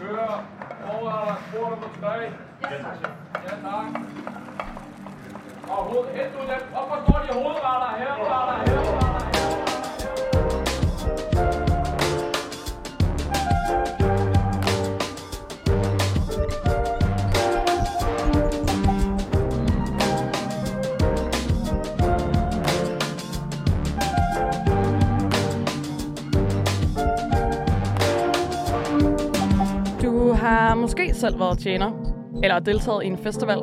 Kører. Overretter. Spurter på tre. Ja, tak. Og hoved, helt ud dem. Op og står de hovedretter. Herreretter. Herreretter. Måske selv været tjener, eller deltaget i en festival,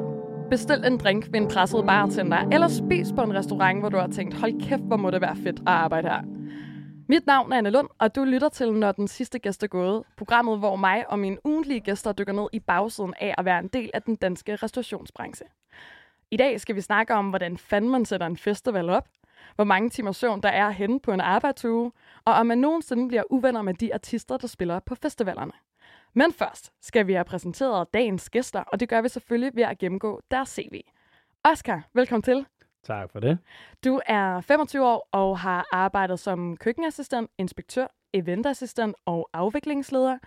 bestilt en drink ved en presset bartender, eller spist på en restaurant, hvor du har tænkt, hold kæft, hvor må det være fedt at arbejde her. Mit navn er Anne Lund, og du lytter til Når den sidste gæst er gået. Programmet, hvor mig og mine ugentlige gæster dykker ned i bagsiden af at være en del af den danske restaurationsbranche. I dag skal vi snakke om, hvordan fanden man sætter en festival op, hvor mange timer søvn der er henne på en arbejdsuge, og om man nogensinde bliver uvenner med de artister, der spiller på festivalerne. Men først skal vi have præsenteret dagens gæster, og det gør vi selvfølgelig ved at gennemgå deres CV. Oscar, velkommen til. Tak for det. Du er 25 år og har arbejdet som køkkenassistent, inspektør, eventassistent og afviklingsleder.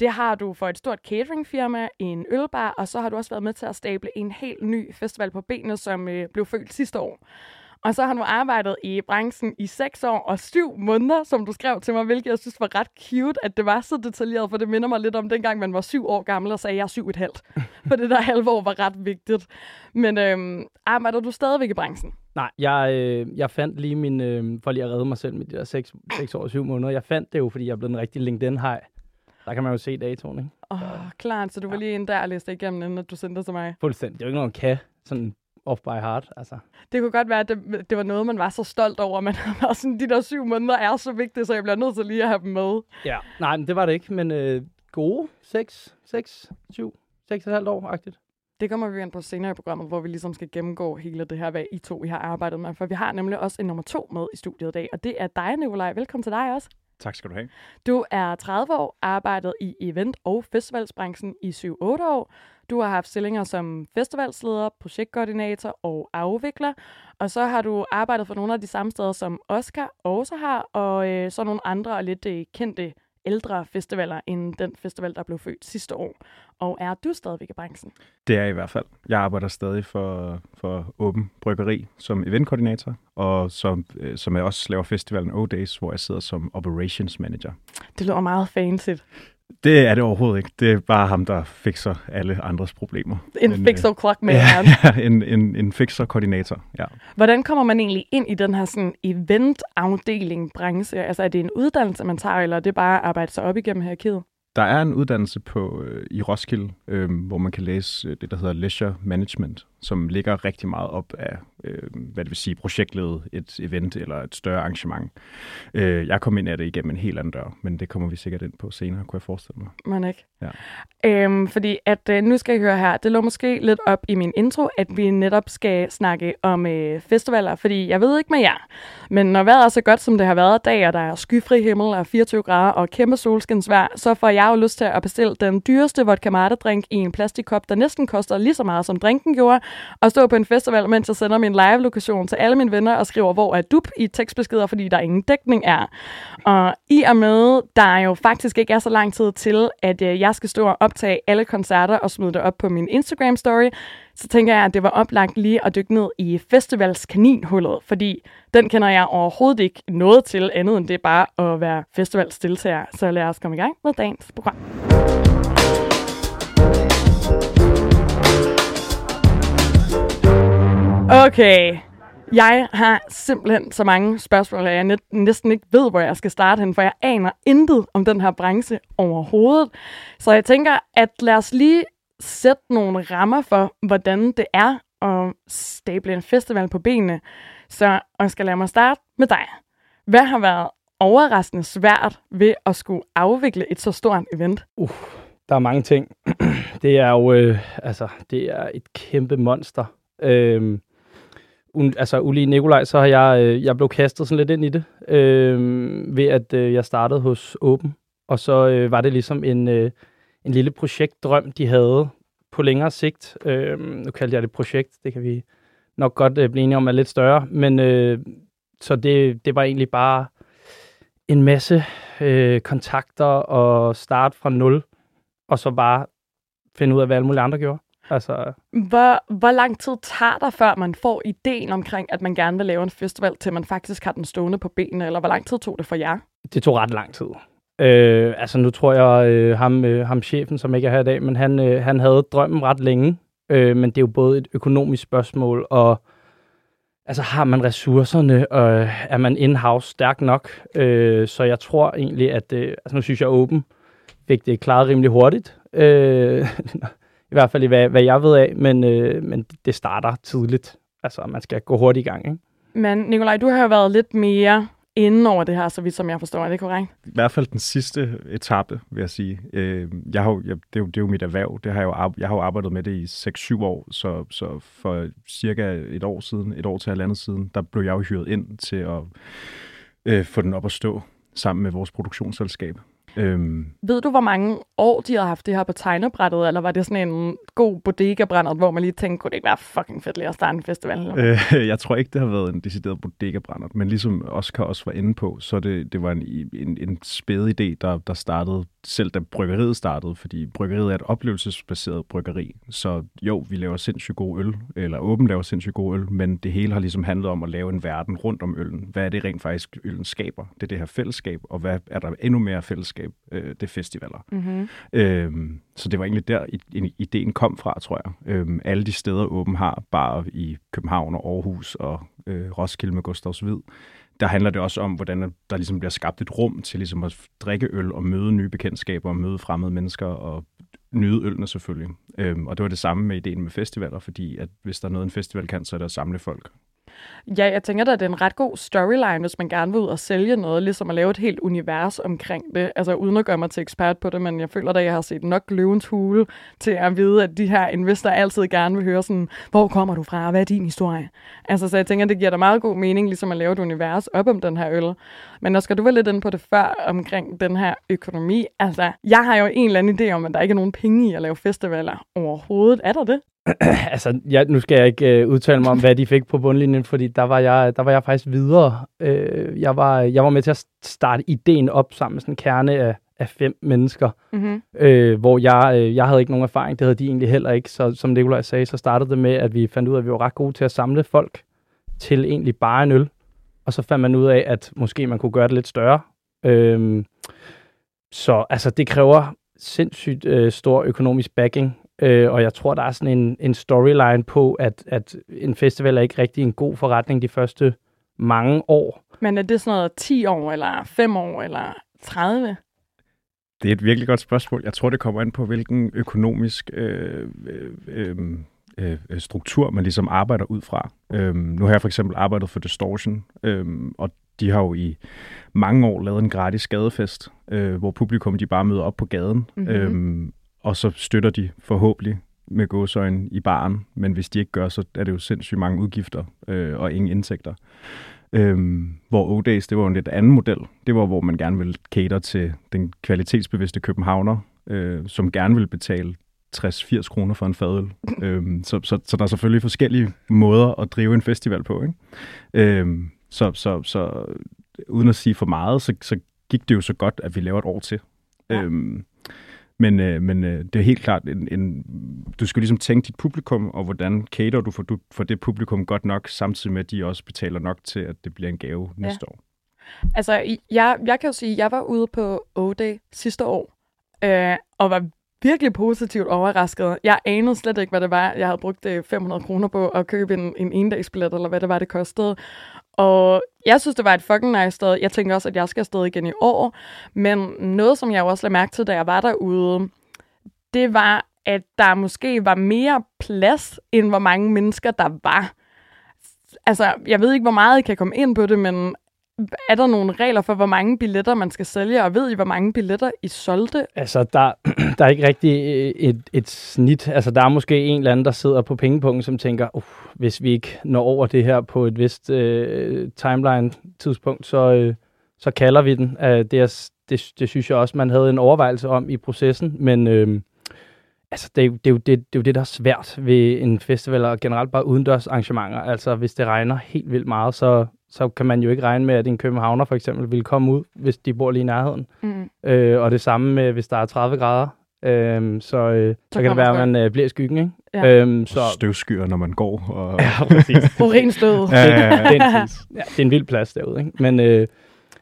Det har du for et stort cateringfirma, en ølbar, og så har du også været med til at stable en helt ny festival på benene, som øh, blev født sidste år. Og så har du arbejdet i branchen i 6 år og 7 måneder, som du skrev til mig, hvilket jeg synes var ret cute, at det var så detaljeret, for det minder mig lidt om dengang, man var 7 år gammel og sagde, jeg er syv et halvt. For det der halve år var ret vigtigt. Men øhm, arbejder du stadigvæk i branchen? Nej, jeg, øh, jeg fandt lige min, øh, for lige at redde mig selv med de der 6, 6 år og 7 måneder, jeg fandt det jo, fordi jeg blevet en rigtig LinkedIn-hej. Der kan man jo se datoen, ikke? Åh, oh, klart, så du var lige ind der og læste igennem, inden at du sendte det til mig. Fuldstændig. Det er jo ikke noget, man kan sådan off by heart, altså. Det kunne godt være, at det, det var noget, man var så stolt over, men sådan, de der syv måneder er så vigtige, så jeg bliver nødt til lige at have dem med. Ja. Nej, men det var det ikke, men øh, gode 6, 6, 7, 6 og et halvt år-agtigt. Det kommer vi ind på senere i programmet, hvor vi ligesom skal gennemgå hele det her, hvad I to I har arbejdet med. For vi har nemlig også en nummer to med i studiet i dag, og det er dig, Nikolaj. Velkommen til dig også. Tak skal du have. Du er 30 år, arbejdet i event- og festivalsbranchen i 7-8 år. Du har haft stillinger som festivalsleder, projektkoordinator og afvikler. Og så har du arbejdet for nogle af de samme steder, som Oscar også har, og øh, så nogle andre og lidt øh, kendte ældre festivaler end den festival, der blev født sidste år. Og er du stadigvæk i branchen? Det er jeg i hvert fald. Jeg arbejder stadig for, for Åben Bryggeri som eventkoordinator, og som, øh, som jeg også laver festivalen O-Days, hvor jeg sidder som operations manager. Det lyder meget fancy. Det er det overhovedet ikke. Det er bare ham, der fikser alle andres problemer. En Men, fixer clock med ja, ja, en, en, en fixer-koordinator, ja. Hvordan kommer man egentlig ind i den her sådan event-afdeling branche? Altså er det en uddannelse, man tager, eller er det bare at arbejde sig op igennem hierarkiet? Der er en uddannelse på øh, i Roskilde, øh, hvor man kan læse øh, det, der hedder Leisure Management, som ligger rigtig meget op af, øh, hvad det vil sige, projektlede et event eller et større arrangement. Øh, jeg kom ind af det igennem en helt anden dør, men det kommer vi sikkert ind på senere, kunne jeg forestille mig. Man ikke? Ja. Øhm, fordi at, øh, nu skal jeg høre her, det lå måske lidt op i min intro, at vi netop skal snakke om øh, festivaler, fordi jeg ved ikke med jer, men når vejret er så godt, som det har været dag, og der er skyfri himmel og 24 grader og kæmpe solskinsvejr, så får jeg jo lyst til at bestille den dyreste vodka drink i en plastikkop, der næsten koster lige så meget, som drinken gjorde, og stå på en festival, mens jeg sender min live-lokation til alle mine venner og skriver, hvor er du i tekstbeskeder, fordi der ingen dækning er. Og i og med, der jo faktisk ikke er så lang tid til, at øh, jeg skal stå og optage alle koncerter og smide det op på min Instagram-story, så tænker jeg, at det var oplagt lige at dykke ned i festivalskaninhullet, fordi den kender jeg overhovedet ikke noget til andet end det bare at være festivalsdeltager. Så lad os komme i gang med dagens program. Okay, jeg har simpelthen så mange spørgsmål, at jeg net, næsten ikke ved, hvor jeg skal starte hen, for jeg aner intet om den her branche overhovedet. Så jeg tænker, at lad os lige sætte nogle rammer for, hvordan det er at stable en festival på benene. Så jeg skal lade mig starte med dig. Hvad har været overraskende svært ved at skulle afvikle et så stort event? Uh, der er mange ting. det er jo, øh, altså, det er et kæmpe monster. Øh, un, altså, ulig Nikolaj, så har jeg, øh, jeg blev kastet sådan lidt ind i det, øh, ved at øh, jeg startede hos Åben. Og så øh, var det ligesom en, øh, en lille projektdrøm, de havde på længere sigt. Øh, nu kalder jeg det projekt, det kan vi nok godt øh, blive enige om er lidt større. Men øh, så det, det var egentlig bare en masse øh, kontakter og start fra nul. og så bare finde ud af, hvad alle mulige andre gjorde. Altså, Hvor, hvor lang tid tager der, før man får ideen omkring, at man gerne vil lave en festival, til man faktisk har den stående på benene? Eller hvor lang tid tog det for jer? det tog ret lang tid. Øh, altså nu tror jeg, øh, ham, øh, ham chefen, som ikke er her i dag, men han, øh, han havde drømmen ret længe. Øh, men det er jo både et økonomisk spørgsmål, og altså har man ressourcerne, og er man in-house stærk nok? Øh, så jeg tror egentlig, at øh, altså nu synes jeg, Open fik det klaret rimelig hurtigt. Øh, I hvert fald i hvad, hvad jeg ved af, men, øh, men det starter tidligt. Altså man skal gå hurtigt i gang, ikke? Men Nikolaj, du har jo været lidt mere inden over det her, så vidt som jeg forstår. Er det korrekt? I hvert fald den sidste etape, vil jeg sige. Øh, jeg har jo, jeg, det, er jo, det er jo mit erhverv. Det har jeg, jo, jeg har jo arbejdet med det i 6-7 år, så, så for cirka et år siden, et år til halvandet siden, der blev jeg jo hyret ind til at øh, få den op at stå sammen med vores produktionsselskab. Øhm, Ved du, hvor mange år de har haft det her på tegnebrættet, eller var det sådan en god bodega hvor man lige tænkte, kunne det ikke være fucking fedt lige at starte en festival? Eller? Øh, jeg tror ikke, det har været en decideret bodega men ligesom Oscar også var inde på, så det, det var en, en, en spæde idé, der, der startede, selv da bryggeriet startede, fordi bryggeriet er et oplevelsesbaseret bryggeri. Så jo, vi laver sindssygt god øl, eller åben laver sindssygt god øl, men det hele har ligesom handlet om at lave en verden rundt om øllen. Hvad er det rent faktisk, øllen skaber? Det er det her fællesskab, og hvad er der endnu mere fællesskab? Øh, det er festivaler. Mm-hmm. Øhm, så det var egentlig der, ideen kom fra, tror jeg. Øhm, alle de steder, Åben har, bare i København og Aarhus og øh, Roskilde med Gustavs Hvid, der handler det også om, hvordan der ligesom bliver skabt et rum til ligesom at drikke øl og møde nye bekendtskaber og møde fremmede mennesker og nyde ølene selvfølgelig. Øhm, og det var det samme med ideen med festivaler, fordi at hvis der er noget, en festival kan, så er det at samle folk. Ja, jeg tænker da, at det er en ret god storyline, hvis man gerne vil ud og sælge noget, ligesom at lave et helt univers omkring det. Altså uden at gøre mig til ekspert på det, men jeg føler da, at jeg har set nok løvens hule til at vide, at de her investorer altid gerne vil høre sådan, hvor kommer du fra, hvad er din historie? Altså, så jeg tænker, det giver da meget god mening, ligesom at lave et univers op om den her øl. Men skal du være lidt inde på det før, omkring den her økonomi. Altså, jeg har jo en eller anden idé om, at der ikke er nogen penge i at lave festivaler overhovedet. Er der det? altså, jeg, nu skal jeg ikke øh, udtale mig om, hvad de fik på bundlinjen, fordi der var jeg, der var jeg faktisk videre. Øh, jeg, var, jeg var med til at starte ideen op sammen med sådan en kerne af, af fem mennesker, Mm-hmm. øh, hvor jeg, øh, jeg havde ikke nogen erfaring, det havde de egentlig heller ikke. Så som Nikolaj sagde, så startede det med, at vi fandt ud af, at vi var ret gode til at samle folk til egentlig bare en øl. Og så fandt man ud af, at måske man kunne gøre det lidt større. Øh, så altså, det kræver sindssygt øh, stor økonomisk backing, øh, og jeg tror, der er sådan en, en storyline på, at, at en festival er ikke rigtig en god forretning de første mange år. Men er det sådan noget 10 år, eller 5 år, eller 30? Det er et virkelig godt spørgsmål. Jeg tror, det kommer an på, hvilken økonomisk øh, øh, øh, øh, struktur man ligesom arbejder ud fra. Øhm, nu har jeg for eksempel arbejdet for Distortion, øhm, og de har jo i mange år lavet en gratis skadefest, øh, hvor publikum de bare møder op på gaden, Mhm. øhm, og så støtter de forhåbentlig med gåsøjne i baren, men hvis de ikke gør, så er det jo sindssygt mange udgifter øh, og ingen indtægter. Øhm, hvor O-Days, det var en lidt anden model. Det var, hvor man gerne ville cater til den kvalitetsbevidste københavner, øh, som gerne vil betale 60-80 kroner for en fadøl. øhm, så, så, så der er selvfølgelig forskellige måder at drive en festival på. Ikke? Øhm, så, så, så uden at sige for meget, så, så gik det jo så godt, at vi laver et år til. Ja. Øhm, men, øh, men øh, det er helt klart, en, en, du skal ligesom tænke dit publikum, og hvordan cater du for, du for det publikum godt nok, samtidig med, at de også betaler nok til, at det bliver en gave Ja. næste år. Altså, jeg, jeg kan jo sige, at jeg var ude på O-Day sidste år, øh, og var virkelig positivt overrasket. Jeg anede slet ikke, hvad det var. Jeg havde brugt øh, 500 kroner på at købe en, en endagsbillet, eller hvad det var, det kostede. Og jeg synes, det var et fucking nice sted. Jeg tænker også, at jeg skal afsted igen i år. Men noget, som jeg også lagde mærke til, da jeg var derude, det var, at der måske var mere plads, end hvor mange mennesker der var. Altså, jeg ved ikke, hvor meget I kan komme ind på det, men er der nogle regler for, hvor mange billetter man skal sælge, og ved I, hvor mange billetter I solgte? Altså, der, der er ikke rigtig øh, et, et snit. Altså, der er måske en eller anden, der sidder på pengepunkten, som tænker, uh, hvis vi ikke når over det her på et vist øh, timeline-tidspunkt, så, øh, så kalder vi den. Uh, det, er, det, det synes jeg også, man havde en overvejelse om i processen, men øh, altså, det, er jo- det, er jo det, det er jo det, der er svært ved en festival, og generelt bare udendørs arrangementer. Altså, hvis det regner helt vildt meget, så, så kan man jo ikke regne med, at en københavner for eksempel vil komme ud, hvis de bor lige i nærheden. Mm. Øh, og det samme med, hvis der er 30 grader. Øhm, så, øh, så, så kan det være, at man øh, bliver i skyggen, ikke? Ja. Øhm, så, Så... Støvskyer, når man går. Og... ja, præcis. Urinstød. Ja, ja, ja. det, er en, ja, det er en vild plads derude, ikke? Men øh,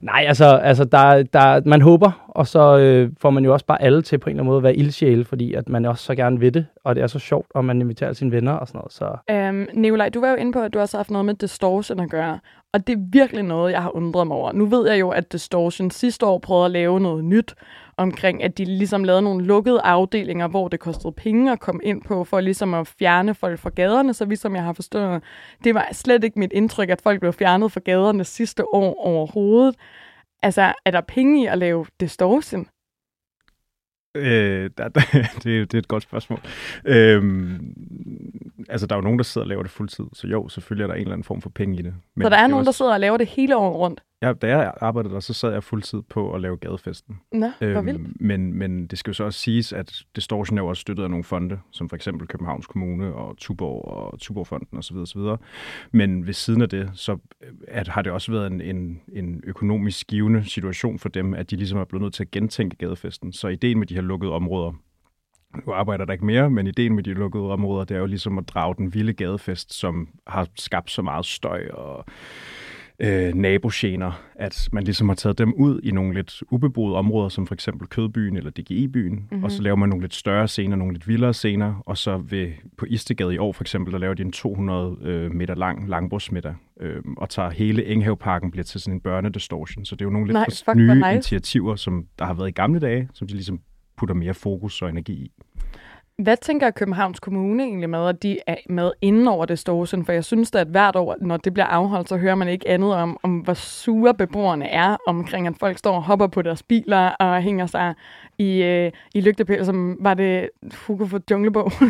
nej, altså, altså der, der, man håber, og så øh, får man jo også bare alle til på en eller anden måde at være ildsjæle, fordi at man også så gerne vil det, og det er så sjovt, og man inviterer sine venner og sådan noget. Så Øhm, Nikolaj, du var jo inde på, at du også har haft noget med distortion at gøre. Og det er virkelig noget, jeg har undret mig over. Nu ved jeg jo, at Distortion sidste år prøvede at lave noget nyt omkring, at de ligesom lavede nogle lukkede afdelinger, hvor det kostede penge at komme ind på, for ligesom at fjerne folk fra gaderne, så vidt som jeg har forstået. Det var slet ikke mit indtryk, at folk blev fjernet fra gaderne sidste år overhovedet. Altså, er der penge i at lave Distortion? Øh, der, der, det, er- det er et godt spørgsmål. Øhm, altså, der er jo nogen, der sidder og laver det fuldtid, så jo, selvfølgelig er der en eller anden form for penge i det. Så der er det nogen, der også, sidder og laver det hele året rundt. Ja, da jeg arbejdede der, så sad jeg fuldtid på at lave gadefesten. Nå, hvor vildt. men, men det skal jo så også siges, at Distortion er jo også støttet af nogle fonde, som for eksempel Københavns Kommune og Tuborg og Tuborgfonden osv. osv. Men ved siden af det, så øh, at, har det også været en, en, en økonomisk givende situation for dem, at de ligesom er blevet nødt til at gentænke gadefesten. Så ideen med de her lukkede områder, nu arbejder der ikke mere, men ideen med de lukkede områder, det er jo ligesom at drage den vilde gadefest, som har skabt så meget støj og øh, nabogener, at man ligesom har taget dem ud i nogle lidt ubeboede områder, som for eksempel Kødbyen eller DGI-byen, mm-hmm. og så laver man nogle lidt større scener, nogle lidt vildere scener, og så ved, på Istegade i år for eksempel, der laver de en 200 øh, meter lang langbrugsmiddag, øh, og tager hele Enghaveparken bliver til sådan en børnedistortion, så det er jo nogle lidt Nej, fuck, nye nice. initiativer, som der har været i gamle dage, som de ligesom putter mere fokus og energi i. Hvad tænker Københavns Kommune egentlig med, at de er med inden over det Storsen? For jeg synes da, at hvert år, når det bliver afholdt, så hører man ikke andet om, om hvor sure beboerne er omkring, at folk står og hopper på deres biler og hænger sig i, øh, i lygtepæl, som var det Hugo for Junglebog.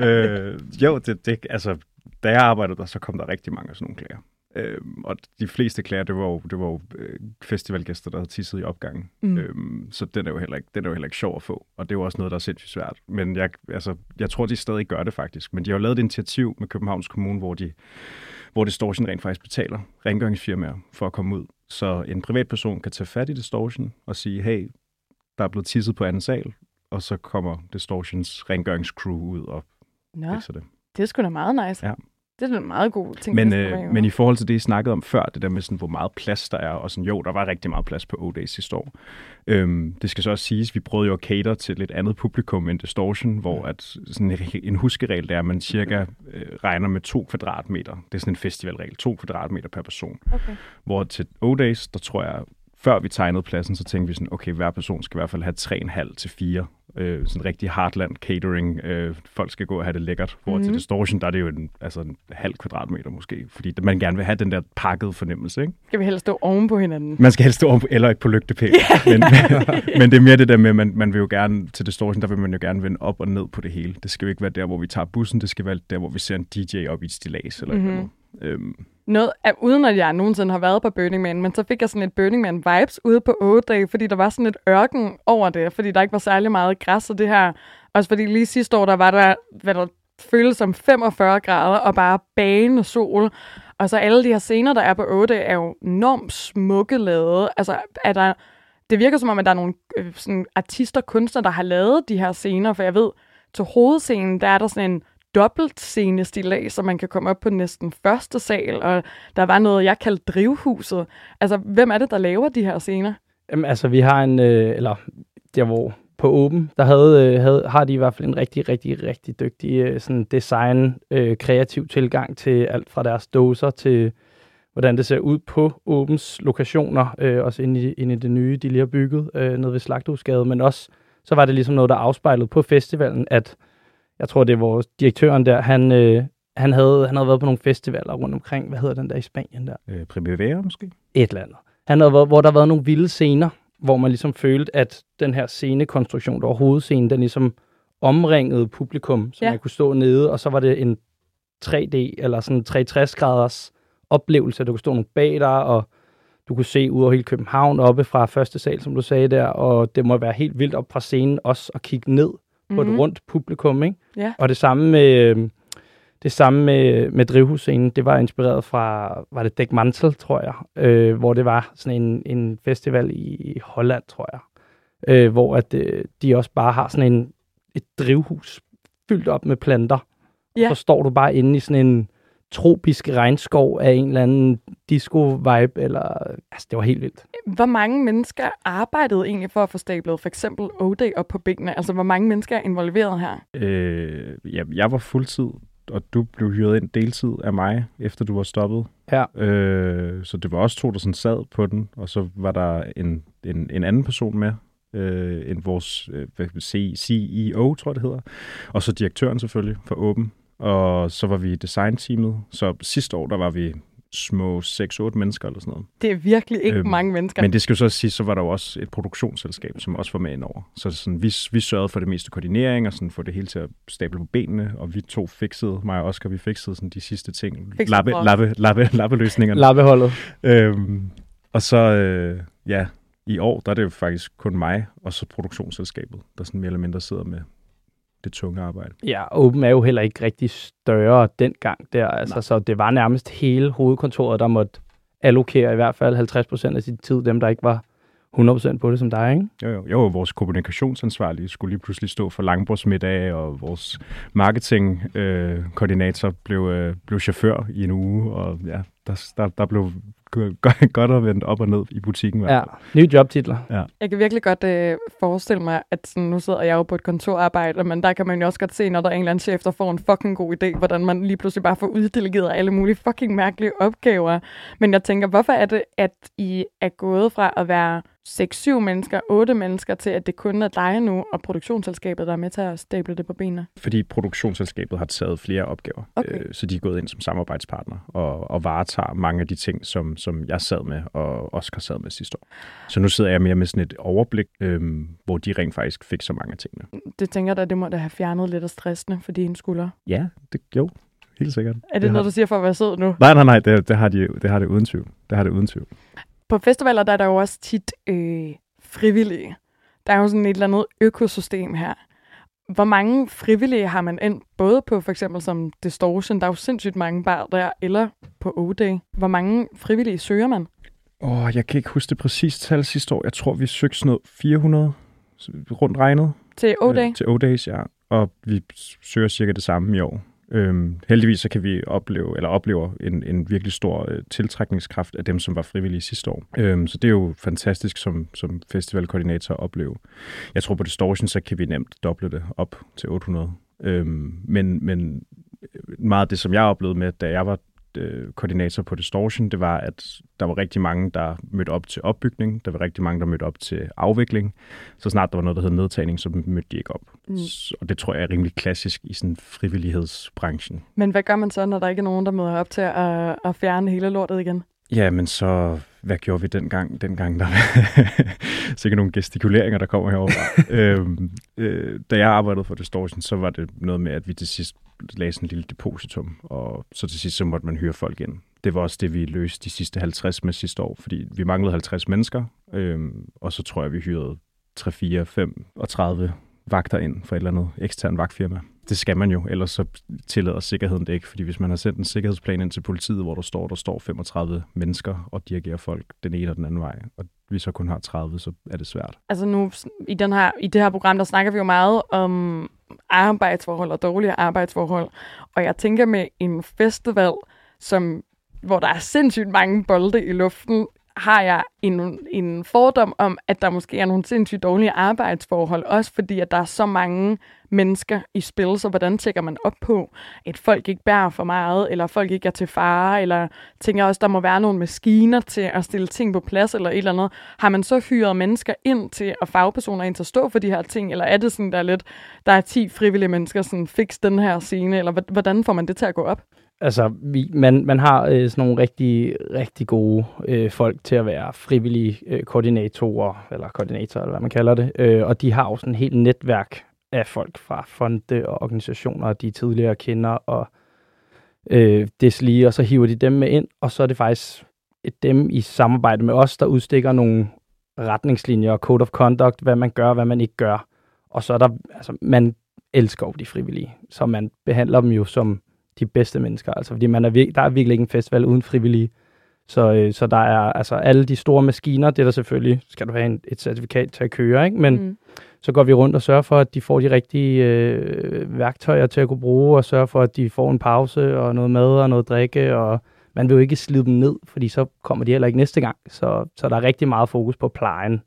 Øh, jo, det, det, altså, da jeg arbejdede der, så kom der rigtig mange af sådan nogle klager. Øh, og de fleste klager, det var jo, det var jo øh, festivalgæster, der havde tisset i opgangen. Mm. Mm. Øh, så den er, jo heller ikke, den er jo heller ikke sjov at få. Og det er jo også noget, der er sindssygt svært. Men jeg, altså, jeg tror, de stadig gør det faktisk. Men de har jo lavet et initiativ med Københavns Kommune, hvor de hvor Distortion rent faktisk betaler rengøringsfirmaer for at komme ud. Så en privatperson kan tage fat i Distortion og sige, hey, der er blevet tisset på anden sal, og så kommer Distortions rengøringscrew ud og Nå, fikser det. det er sgu da meget nice. Ja. Det er en meget god ting. Men, øh, men i forhold til det, I snakkede om før, det der med, sådan, hvor meget plads der er, og sådan, jo, der var rigtig meget plads på O-Days sidste år. Øhm, det skal så også siges, vi prøvede jo at cater til et lidt andet publikum end Distortion, hvor at sådan en, en huskeregel, der er, at man cirka øh, regner med to kvadratmeter. Det er sådan en festivalregel, to kvadratmeter per person. Okay. Hvor til O-Days, der tror jeg, før vi tegnede pladsen, så tænkte vi sådan, okay, hver person skal i hvert fald have 3,5 til 4. Øh, sådan rigtig heartland catering. Øh, folk skal gå og have det lækkert. Hvor mm. til Mhm. Distortion, der er det jo en, altså en halv kvadratmeter måske. Fordi man gerne vil have den der pakkede fornemmelse, ikke? Skal vi helst stå oven på hinanden? Man skal helst stå oven på, eller ikke på lygtepæl. men, men det er mere det der med, at man, man vil jo gerne, til Distortion, der vil man jo gerne vende op og ned på det hele. Det skal jo ikke være der, hvor vi tager bussen. Det skal være der, hvor vi ser en DJ op i et stilas eller mm-hmm. Mhm. Øhm, Noget, af, uden at jeg nogensinde har været på Burning Man, men så fik jeg sådan et Burning Man vibes ude på Odedag, fordi der var sådan et ørken over det, fordi der ikke var særlig meget græs og det her. Også fordi lige sidste år, der var der, hvad der føles som 45 grader og bare bagende sol. Og så alle de her scener, der er på Odedag, er jo enormt smukke lavet. Altså, er der, det virker som om, at der er nogle øh, sådan artister, kunstnere, der har lavet de her scener, for jeg ved, til hovedscenen, der er der sådan en dobbelt scenestilag, så man kan komme op på næsten første sal, og der var noget, jeg kaldte drivhuset. Altså, hvem er det, der laver de her scener? Jamen, altså, vi har en, øh, eller der hvor på Åben, der havde, øh, havde, har de i hvert fald en rigtig, rigtig, rigtig dygtig øh, sådan design, øh, kreativ tilgang til alt fra deres doser til, hvordan det ser ud på Åbens lokationer, øh, også inde i, inde i det nye, de lige har bygget øh, nede ved Slagthusgade, men også, så var det ligesom noget, der afspejlede på festivalen, at jeg tror, det er vores direktøren der, han, øh, han, havde, han havde været på nogle festivaler rundt omkring, hvad hedder den der i Spanien der? øh, Primavera måske? et eller andet. Han havde været, hvor der har været nogle vilde scener, hvor man ligesom følte, at den her scenekonstruktion, der var hovedscenen, den ligesom omringede publikum, så Ja. man kunne stå nede, og så var det en 3D, eller sådan 360-graders oplevelse. Du kunne stå nogle bag dig, og du kunne se ud over hele København oppe fra første sal, som du sagde der, og det må være helt vildt op fra scenen også at kigge ned mm-hmm. på et rundt publikum, ikke? Ja. Og det samme med, øh, det samme med, med drivhusscenen, det var inspireret fra, var det Dæk Mantel, tror jeg, øh, hvor det var sådan en, en festival i Holland, tror jeg. øh, hvor at, øh, de også bare har sådan en, et drivhus fyldt op med planter. Ja. Så står du bare inde i sådan en tropisk regnskov af en eller anden disco-vibe, eller... Altså, det var helt vildt. Hvor mange mennesker arbejdede egentlig for at få stablet for eksempel O-Day op på benene? Altså, hvor mange mennesker er involveret her? Øh, ja, jeg var fuldtid, og du blev hyret ind deltid af mig, efter du var stoppet. Ja. Øh, så det var også to, der sådan sad på den, og så var der en, en, en anden person med, øh, end vores øh, CEO, tror jeg det hedder, og så direktøren selvfølgelig for Åben. Og så var vi i designteamet, så sidste år, der var vi små 6-8 mennesker eller sådan noget. Det er virkelig ikke Øhm, mange mennesker. Men det skal jo så sige, så var der jo også et produktionsselskab, som også var med indover. Så sådan, vi, vi sørgede for det meste koordinering og sådan, få det hele til at stable på benene, og vi to fikset, mig og Oscar, vi fikset sådan de sidste ting. Fikset Lappe, for os. lappe, lappe, lappeløsningerne. Lappeholdet. Øhm, og så, øh, ja, i år, der er det jo faktisk kun mig, og så produktionsselskabet, der sådan mere eller mindre sidder med det tunge arbejde. Ja, Open er jo heller ikke rigtig større dengang der. Altså, så det var nærmest hele hovedkontoret, der måtte allokere i hvert fald 50% af sin tid, dem der ikke var 100% på det som dig, ikke? Jo, jo, jo, vores kommunikationsansvarlige skulle lige pludselig stå for langbordsmiddag, og vores marketingkoordinator øh, koordinator blev, øh, blev chauffør i en uge, og ja, der, der, der blev godt, at vende op og ned i butikken. i hvert Ja, fald. nye jobtitler. Jeg kan virkelig godt øh, forestille mig, at sådan, nu sidder jeg jo på et kontorarbejde, men der kan man jo også godt se, når der er en eller anden chef, der får en fucking god idé, hvordan man lige pludselig bare får uddelegeret alle mulige fucking mærkelige opgaver. Men jeg tænker, hvorfor er det, at I er gået fra at være 6-7 mennesker, 8 mennesker, til at det kun er dig nu og produktionsselskabet, der er med til at stable det på benene? Fordi produktionsselskabet har taget flere opgaver, Okay. øh, så de er gået ind som samarbejdspartner og, og varetager mange af de ting, som, som jeg sad med og Oscar sad med sidste år. Så nu sidder jeg mere med sådan et overblik, øh, hvor de rent faktisk fik så mange af tingene. Det tænker jeg det må da have fjernet lidt af stressene for dine skuldre. Ja, det, jo, helt sikkert. Er det, har- noget, du siger for at være sød nu? Nej, nej, nej, det, det, har de, det har det uden tvivl. Det har det uden tvivl. På festivaler der er der jo også tit øh, frivillige. Der er jo sådan et eller andet økosystem her. Hvor mange frivillige har man ind, både på for eksempel som Distortion, der er jo sindssygt mange bar der, eller på O-Day. Hvor mange frivillige søger man? Åh, oh, jeg kan ikke huske det præcise tal sidste år. Jeg tror, vi søgte sådan noget 400 rundt regnet. Til O-Day? Øh, til O-Days, ja. Og vi søger cirka det samme i år. Øhm, heldigvis så kan vi opleve, eller oplever en, en virkelig stor øh, tiltrækningskraft af dem, som var frivillige sidste år. Øhm, så det er jo fantastisk som, som festivalkoordinator at opleve. Jeg tror på Distortion, så kan vi nemt doble det op til 800. Øhm, men, men øh, meget af det, som jeg oplevede med, da jeg var øh, koordinator på Distortion, det var, at der var rigtig mange, der mødte op til opbygning. Der var rigtig mange, der mødte op til afvikling. Så snart der var noget, der hed nedtagning, så mødte de ikke op. Mm. Og det tror jeg er rimelig klassisk i sådan frivillighedsbranchen. Men hvad gør man så, når der ikke er nogen, der møder op til at, at fjerne hele lortet igen? Ja, men så hvad gjorde vi dengang? Dengang der sikkert nogle gestikuleringer, der kommer herovre. øhm, øh, da jeg arbejdede for Distortion, så var det noget med, at vi til sidst lagde sådan en lille depositum, og så til sidst så måtte man hyre folk ind. Det var også det, vi løste de sidste 50 med sidste år, fordi vi manglede 50 mennesker, øhm, og så tror jeg, vi hyrede 3, 4, 5 og 30 vagter ind for et eller andet ekstern vagtfirma. Det skal man jo, ellers så tillader sikkerheden det ikke, fordi hvis man har sendt en sikkerhedsplan ind til politiet, hvor der står, der står 35 mennesker og dirigerer folk den ene og den anden vej, og vi så kun har 30, så er det svært. Altså nu, i, den her, i det her program, der snakker vi jo meget om arbejdsforhold og dårlige arbejdsforhold. Og jeg tænker med en festival, som, hvor der er sindssygt mange bolde i luften, har jeg en, en fordom om, at der måske er nogle sindssygt dårlige arbejdsforhold, også fordi, at der er så mange mennesker i spil, så hvordan tjekker man op på, at folk ikke bærer for meget, eller folk ikke er til fare, eller tænker også, der må være nogle maskiner til at stille ting på plads, eller et eller andet. Har man så hyret mennesker ind til, og fagpersoner ind til at stå for de her ting, eller er det sådan, der er lidt, der er 10 frivillige mennesker, sådan, fix den her scene, eller hvordan får man det til at gå op? Altså, vi, man, man har øh, sådan nogle rigtig, rigtig gode øh, folk til at være frivillige øh, koordinatorer, eller koordinatorer, eller hvad man kalder det. Øh, og de har jo sådan et helt netværk af folk fra fonde og organisationer, de tidligere kender, og øh, deslige, og så hiver de dem med ind, og så er det faktisk et dem i samarbejde med os, der udstikker nogle retningslinjer og code of conduct, hvad man gør, hvad man ikke gør. Og så er der, altså, man elsker jo de frivillige, så man behandler dem jo som de bedste mennesker. Altså, fordi man er vir- der er virkelig ikke en festival uden frivillige. Så, øh, så der er altså alle de store maskiner, det er der selvfølgelig, skal du have en, et certifikat til at køre, ikke? men mm. så går vi rundt og sørger for, at de får de rigtige øh, værktøjer til at kunne bruge, og sørger for, at de får en pause og noget mad og noget drikke, og man vil jo ikke slide dem ned, fordi så kommer de heller ikke næste gang. Så, så der er rigtig meget fokus på plejen.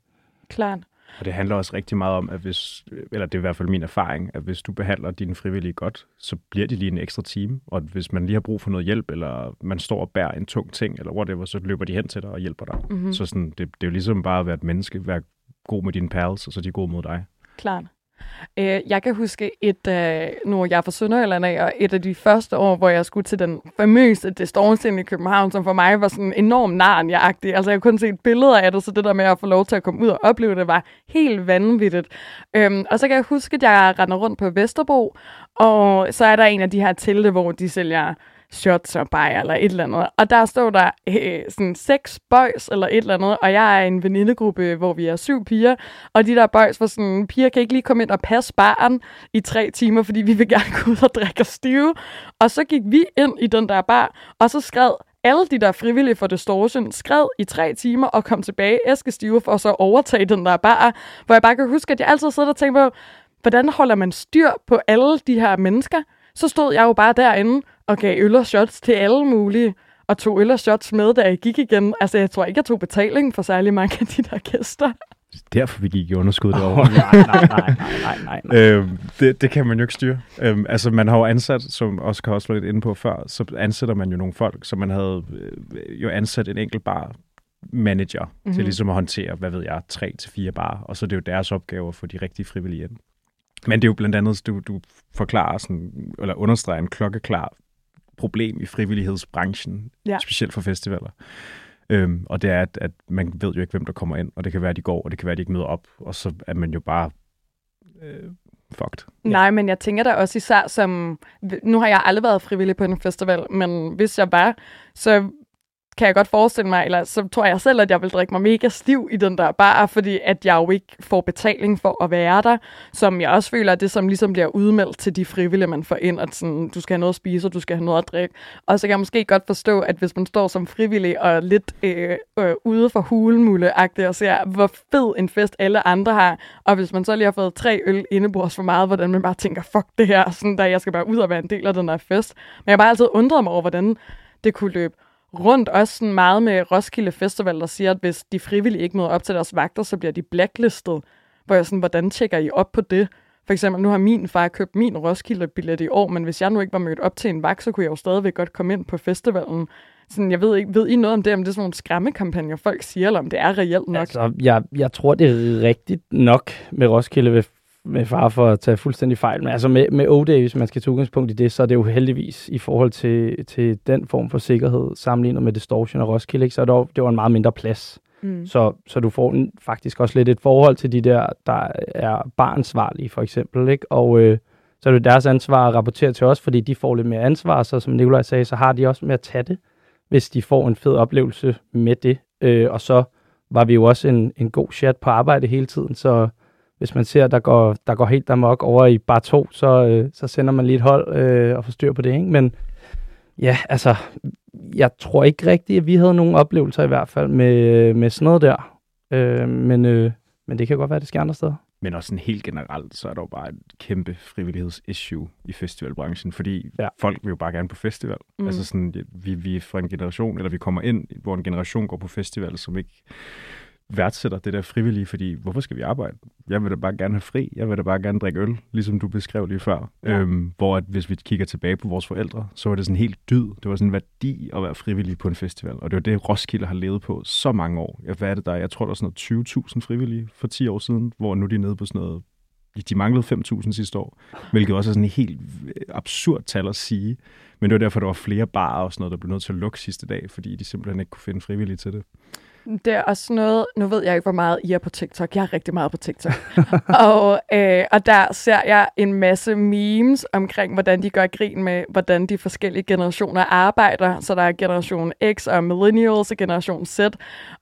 Klart. Og det handler også rigtig meget om, at hvis, eller det er i hvert fald min erfaring, at hvis du behandler dine frivillige godt, så bliver de lige en ekstra time. Og hvis man lige har brug for noget hjælp, eller man står og bærer en tung ting, eller whatever, så løber de hen til dig og hjælper dig. Mm-hmm. Så sådan, det, det er jo ligesom bare at være et menneske, være god med dine pals, og så er de gode mod dig. Klart. Øh, jeg kan huske et, øh, nu er jeg fra Sønderjylland af, og et af de første år, hvor jeg skulle til den famøse Distortion i København, som for mig var sådan enormt narnia Altså jeg kunne se billeder af det, så det der med at få lov til at komme ud og opleve det, var helt vanvittigt. Øhm, og så kan jeg huske, at jeg render rundt på Vesterbro, og så er der en af de her telte, hvor de sælger shots og bajer eller et eller andet. Og der stod der øh, sådan seks boys eller et eller andet, og jeg er i en venindegruppe, hvor vi er syv piger, og de der boys var sådan, piger kan ikke lige komme ind og passe baren i tre timer, fordi vi vil gerne gå ud og drikke og stive. Og så gik vi ind i den der bar, og så skred alle de der frivillige for Distortion skred i tre timer og kom tilbage æskestive for at så overtage den der bar, hvor jeg bare kan huske, at jeg altid sidder og tænker på, hvordan holder man styr på alle de her mennesker? Så stod jeg jo bare derinde og gav øl og shots til alle mulige, og tog øl og shots med, da jeg gik igen. Altså, jeg tror ikke, jeg tog betaling for særlig mange af de der gæster. Derfor vi gik i underskud derovre. Oh, nej, nej, nej, nej, nej, nej. øhm, det, det kan man jo ikke styre. Øhm, altså, man har jo ansat, som Oscar også var lidt inde på før, så ansætter man jo nogle folk, så man havde øh, jo ansat en enkelt bar manager mm-hmm. til mhm. ligesom at håndtere, hvad ved jeg, tre til fire bar, og så er det jo deres opgave at få de rigtige frivillige ind. Men det er jo blandt andet, du, du forklarer sådan, eller understreger en klokkeklar problem i frivillighedsbranchen, ja. specielt for festivaler. Øhm, og det er, at, at man ved jo ikke, hvem der kommer ind, og det kan være, at de går, og det kan være, at de ikke møder op, og så er man jo bare øh, fucked. Nej, men jeg tænker da også især som... Nu har jeg aldrig været frivillig på en festival, men hvis jeg var, så kan jeg godt forestille mig, eller så tror jeg selv, at jeg vil drikke mig mega stiv i den der bar, fordi at jeg jo ikke får betaling for at være der, som jeg også føler, at det som ligesom bliver udmeldt til de frivillige, man får ind, at sådan, du skal have noget at spise, og du skal have noget at drikke. Og så kan jeg måske godt forstå, at hvis man står som frivillig og lidt øh, øh, ude for hulemulle og ser, hvor fed en fest alle andre har, og hvis man så lige har fået tre øl indebords for meget, hvordan man bare tænker, fuck det her, sådan der, jeg skal bare ud og være en del af den der fest. Men jeg har bare altid undret mig over, hvordan det kunne løbe rundt også sådan meget med Roskilde Festival, der siger, at hvis de frivillige ikke møder op til deres vagter, så bliver de blacklistet. Hvor jeg sådan, hvordan tjekker I op på det? For eksempel, nu har min far købt min Roskilde-billet i år, men hvis jeg nu ikke var mødt op til en vagt, så kunne jeg jo stadigvæk godt komme ind på festivalen. Sådan, jeg ved ikke, ved I noget om det, om det er sådan nogle skræmmekampagner, folk siger, eller om det er reelt nok? Altså, jeg, jeg tror, det er rigtigt nok med Roskilde med far for at tage fuldstændig fejl. Men altså med, med O-Day, hvis man skal tage udgangspunkt i det, så er det jo heldigvis i forhold til, til den form for sikkerhed, sammenlignet med Distortion og Roskilde, ikke? så er det, jo, det var en meget mindre plads. Mm. Så, så du får en, faktisk også lidt et forhold til de der, der er barnsvarlige for eksempel. Ikke? Og øh, så er det deres ansvar at rapportere til os, fordi de får lidt mere ansvar, så som Nikolaj sagde, så har de også med at tage det, hvis de får en fed oplevelse med det. Øh, og så var vi jo også en, en god chat på arbejde hele tiden, så hvis man ser, der går, der går helt amok over i bar 2, så, øh, så sender man lige et hold øh, og får styr på det. Ikke? Men ja, altså, jeg tror ikke rigtigt, at vi havde nogen oplevelser i hvert fald med, med sådan noget der. Øh, men, øh, men det kan godt være, at det sker andre steder. Men også sådan helt generelt, så er der jo bare et kæmpe frivillighedsissue i festivalbranchen, fordi ja. folk vil jo bare gerne på festival. Mm. Altså sådan, vi, vi er fra en generation, eller vi kommer ind, hvor en generation går på festival, som ikke værdsætter det der frivillige, fordi hvorfor skal vi arbejde? Jeg vil da bare gerne have fri. Jeg vil da bare gerne drikke øl, ligesom du beskrev lige før. Ja. Øhm, hvor at hvis vi kigger tilbage på vores forældre, så var det sådan helt dyd. Det var sådan en værdi at være frivillig på en festival. Og det var det, Roskilde har levet på så mange år. Jeg, hvad er det der? Jeg tror, der er sådan noget 20.000 frivillige for 10 år siden, hvor nu er de nede på sådan noget de manglede 5.000 sidste år, hvilket også er sådan et helt absurd tal at sige. Men det var derfor, der var flere barer og sådan noget, der blev nødt til at lukke sidste dag, fordi de simpelthen ikke kunne finde frivillige til det. Det er også noget, nu ved jeg ikke, hvor meget I er på TikTok. Jeg er rigtig meget på TikTok. og, øh, og der ser jeg en masse memes omkring, hvordan de gør grin med, hvordan de forskellige generationer arbejder. Så der er generation X og millennials og generation Z.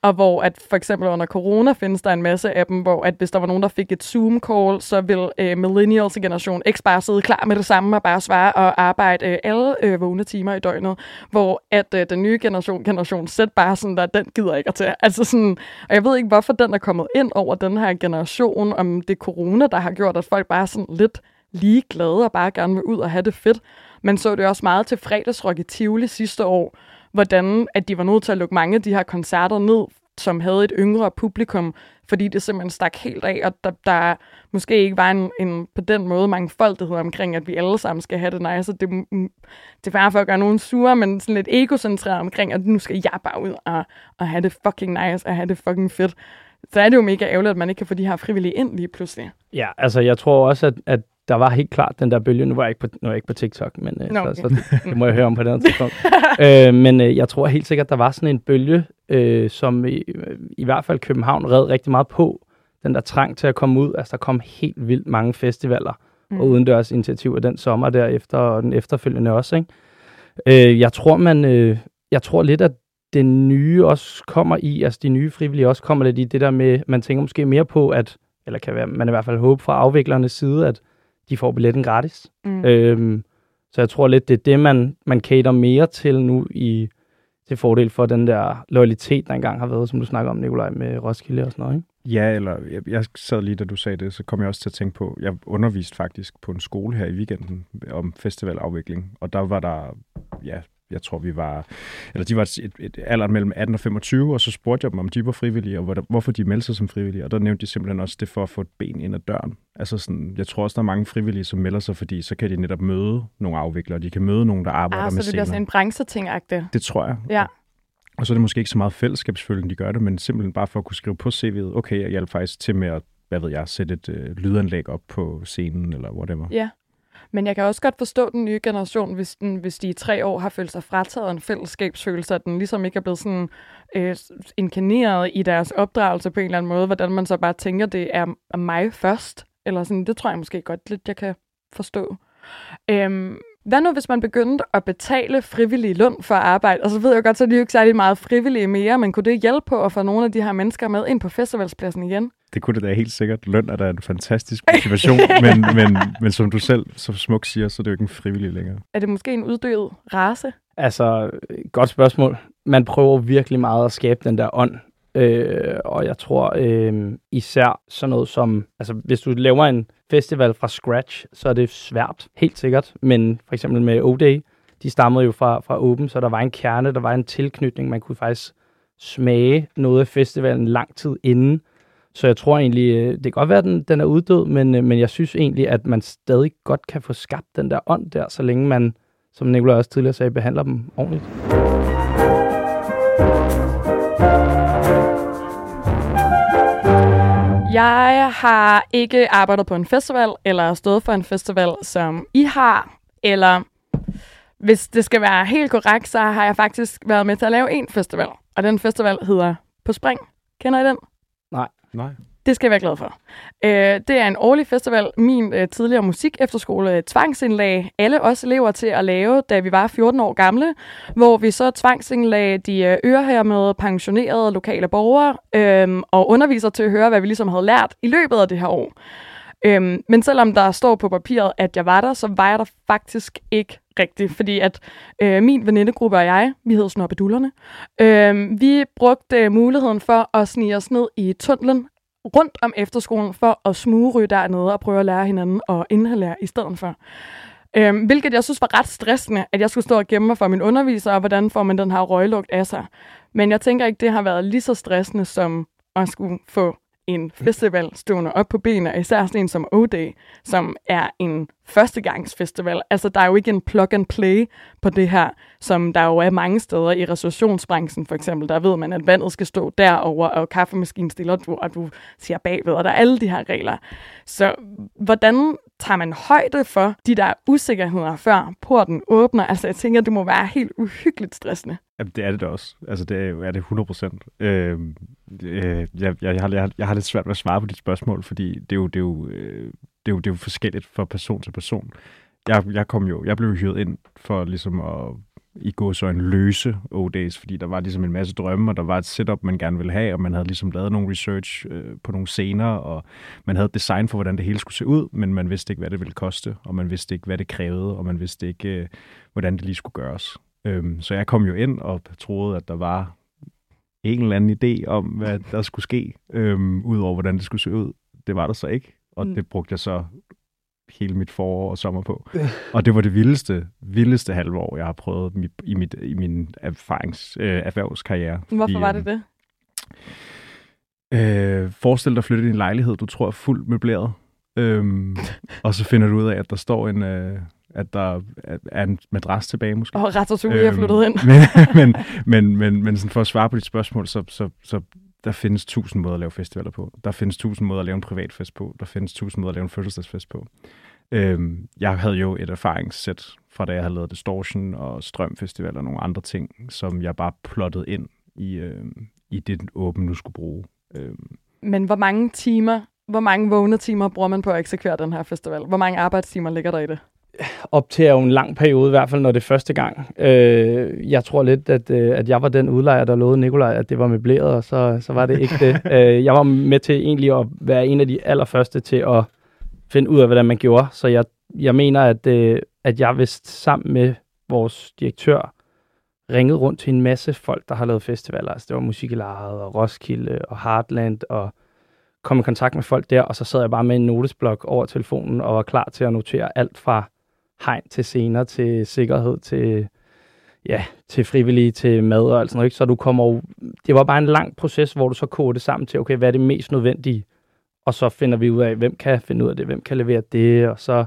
Og hvor at for eksempel under corona findes der en masse af dem, hvor at hvis der var nogen, der fik et Zoom-call, så vil øh, millennials og generation X bare sidde klar med det samme og bare svare og arbejde øh, alle øh, vågne timer i døgnet. Hvor at øh, den nye generation, generation Z, bare sådan der, den gider ikke at tage. Altså sådan, og jeg ved ikke, hvorfor den er kommet ind over den her generation, om det er corona, der har gjort, at folk bare er sådan lidt ligeglade og bare gerne vil ud og have det fedt. Men så det også meget til fredagsrock i Tivoli sidste år, hvordan at de var nødt til at lukke mange af de her koncerter ned, som havde et yngre publikum, fordi det simpelthen stak helt af, og der, der måske ikke var en, en på den måde mangfoldighed omkring, at vi alle sammen skal have det nice. Det, mm, mm, det er bare for at gøre nogen sure, men sådan lidt egocentreret omkring, at nu skal jeg bare ud og, og have det fucking nice, og have det fucking fedt. Så er det jo mega ærgerligt, at man ikke kan få de her frivillige ind lige pludselig. Ja, altså jeg tror også, at, at der var helt klart den der bølge. Nu var jeg ikke på, nu er jeg ikke på TikTok, men øh, så, okay. så det, det må jeg høre om på den tidspunkt. øh, men øh, jeg tror helt sikkert, der var sådan en bølge, øh, som i, i hvert fald København red rigtig meget på. Den der trang til at komme ud. Altså der kom helt vildt mange festivaler mm. og udendørs initiativer den sommer derefter, og den efterfølgende også. Ikke? Øh, jeg tror, man, øh, jeg tror lidt, at det nye også kommer i, altså de nye frivillige også kommer lidt i det der med, man tænker måske mere på, at, eller kan være, man i hvert fald håbe fra afviklernes side, at de får billetten gratis. Mm. Øhm, så jeg tror lidt, det er det, man, man cater mere til nu i til fordel for den der loyalitet, der engang har været, som du snakker om, Nikolaj, med Roskilde og sådan noget, ikke? Ja, eller jeg, jeg sad lige, da du sagde det, så kom jeg også til at tænke på, jeg underviste faktisk på en skole her i weekenden om festivalafvikling, og der var der, ja, jeg tror vi var, eller de var et, et alder mellem 18 og 25, og så spurgte jeg dem, om de var frivillige, og hvor, hvorfor de meldte sig som frivillige, og der nævnte de simpelthen også det for at få et ben ind ad døren. Altså sådan, jeg tror også, der er mange frivillige, som melder sig, fordi så kan de netop møde nogle afviklere, de kan møde nogen, der arbejder ah, med så det bliver sådan scener. en brancheting-agtigt. Det tror jeg. Ja. Og så er det måske ikke så meget fællesskabsfølgen, de gør det, men simpelthen bare for at kunne skrive på CV'et, okay, jeg hjælper faktisk til med at, hvad ved jeg, sætte et øh, lydanlæg op på scenen, eller whatever. Ja. Men jeg kan også godt forstå den nye generation, hvis, den, hvis de i tre år har følt sig frataget en fællesskabsfølelse, at den ligesom ikke er blevet sådan øh, inkarneret i deres opdragelse på en eller anden måde, hvordan man så bare tænker, det er, er mig først. Eller sådan, det tror jeg måske godt lidt, jeg kan forstå. Øhm, hvad nu, hvis man begyndte at betale frivillig løn for arbejde? Og så ved jeg godt, så er de jo ikke særlig meget frivillige mere, men kunne det hjælpe på at få nogle af de her mennesker med ind på festivalspladsen igen? Det kunne det da helt sikkert. Løn er da en fantastisk motivation, men, men, men som du selv så smukt siger, så er det jo ikke en frivillig længere. Er det måske en uddød race? Altså, godt spørgsmål. Man prøver virkelig meget at skabe den der ånd. Øh, og jeg tror øh, især sådan noget som, altså hvis du laver en festival fra scratch, så er det svært, helt sikkert. Men for eksempel med O-Day, de stammede jo fra, fra Open, så der var en kerne, der var en tilknytning. Man kunne faktisk smage noget af festivalen lang tid inden. Så jeg tror egentlig, øh, det kan godt være, at den, den er uddød, men, øh, men jeg synes egentlig, at man stadig godt kan få skabt den der ånd der, så længe man, som Nicolai også tidligere sagde, behandler dem ordentligt. Jeg har ikke arbejdet på en festival, eller stået for en festival, som I har, eller hvis det skal være helt korrekt, så har jeg faktisk været med til at lave en festival. Og den festival hedder På Spring. Kender I den? Nej. Det skal jeg være glad for. Øh, det er en årlig festival, min øh, tidligere musik efterskole øh, tvangsindlag alle os elever til at lave, da vi var 14 år gamle, hvor vi så tvangsindlagde de øh, ører her med pensionerede lokale borgere øh, og underviser til at høre, hvad vi ligesom havde lært i løbet af det her år. Øhm, men selvom der står på papiret, at jeg var der, så var jeg der faktisk ikke rigtigt, fordi at øh, min venindegruppe og jeg, vi hed Snoppedullerne, øh, vi brugte øh, muligheden for at snige os ned i tunnelen rundt om efterskolen for at smugryge dernede og prøve at lære hinanden at inhalere i stedet for. Øhm, hvilket jeg synes var ret stressende, at jeg skulle stå og gemme mig for min underviser, og hvordan får man den her røglugt af sig. Men jeg tænker ikke, det har været lige så stressende som at skulle få en festival stående op på benene, især sådan en som O-Day, som er en førstegangsfestival. Altså, der er jo ikke en plug and play på det her, som der jo er mange steder i restaurationsbranchen, for eksempel. Der ved man, at vandet skal stå derover og kaffemaskinen stiller du, og du siger bagved, og der er alle de her regler. Så hvordan tager man højde for de der usikkerheder, før porten åbner? Altså, jeg tænker, det må være helt uhyggeligt stressende. Jamen, det er det da også. Altså, det er, jo- er det 100 procent. Øhm, øh, øh, jeg, jeg, jeg, har, jeg, har, jeg har lidt svært ved at svare på dit spørgsmål, fordi det er jo, det er jo, øh, det er jo, det er jo forskelligt fra person til person. Jeg, jeg kom jo, jeg blev hyret ind for ligesom at i gå så en løse O-Days, fordi der var ligesom en masse drømme, og der var et setup, man gerne ville have, og man havde ligesom lavet nogle research øh, på nogle scener, og man havde et design for, hvordan det hele skulle se ud, men man vidste ikke, hvad det ville koste, og man vidste ikke, hvad det krævede, og man vidste ikke, øh, hvordan det lige skulle gøres. Øhm, så jeg kom jo ind og troede, at der var en eller anden idé om, hvad der skulle ske, øhm, udover hvordan det skulle se ud. Det var der så ikke, og Mm. det brugte jeg så hele mit forår og sommer på. Og det var det vildeste, vildeste halve år, jeg har prøvet mi- i, mit, i min erfarings, øh, erhvervskarriere. Hvorfor Fordi, var det det? Øh, forestil dig at flytte i en lejlighed, du tror er fuldt møbleret, øhm, og så finder du ud af, at der står en, øh, at der er- en madras tilbage måske. Og Ratatouille er flyttet ind. men, men, men, men, men sådan for at svare på dit spørgsmål, så, så, så der findes tusind måder at lave festivaler på. Der findes tusind måder at lave en privatfest på. Der findes tusind måder at lave en fødselsdagsfest på. Øhm, jeg havde jo et erfaringssæt fra da jeg havde lavet Distortion og Strømfestival og nogle andre ting, som jeg bare plottede ind i, øhm, i det åben nu skulle bruge. Øhm, Men hvor mange timer, hvor mange vågne timer bruger man på at eksekvere den her festival? Hvor mange arbejdstimer ligger der i det? Op til er jo en lang periode, i hvert fald når det er første gang. Øh, jeg tror lidt, at, øh, at jeg var den udlejer, der lovede Nikolaj, at det var møbleret, og så, så var det ikke det. øh, jeg var med til egentlig at være en af de allerførste til at finde ud af, hvordan man gjorde. Så jeg, jeg mener, at, øh, at jeg vist sammen med vores direktør ringede rundt til en masse folk, der har lavet festivaler. Altså, det var Musik i Lejet og Roskilde og Heartland og kom i kontakt med folk der, og så sad jeg bare med en notesblok over telefonen og var klar til at notere alt fra hegn til scener, til sikkerhed, til, ja, til frivillige, til mad og alt sådan noget. Ikke? Så du kommer jo, det var bare en lang proces, hvor du så koger det sammen til, okay, hvad er det mest nødvendige? Og så finder vi ud af, hvem kan finde ud af det, hvem kan levere det, og så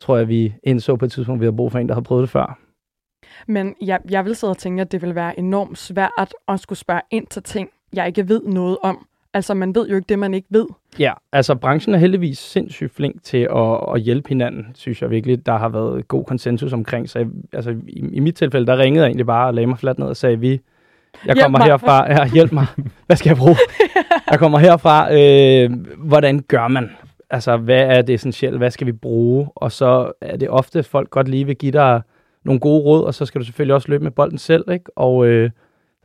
tror jeg, vi indså på et tidspunkt, at vi har brug for en, der har prøvet det før. Men jeg, jeg vil sidde og tænke, at det vil være enormt svært at skulle spørge ind til ting, jeg ikke ved noget om. Altså, man ved jo ikke det, man ikke ved. Ja, altså branchen er heldigvis sindssygt flink til at, at hjælpe hinanden, synes jeg virkelig. Der har været god konsensus omkring, så jeg, altså, i, i mit tilfælde, der ringede jeg egentlig bare og lagde mig fladt ned og sagde, vi, jeg Hjælp kommer mig. herfra, ja, hjælp mig, hvad skal jeg bruge? jeg kommer herfra, øh, hvordan gør man? Altså, hvad er det essentielle, hvad skal vi bruge? Og så er det ofte, at folk godt lige vil give dig nogle gode råd, og så skal du selvfølgelig også løbe med bolden selv, ikke? Og øh,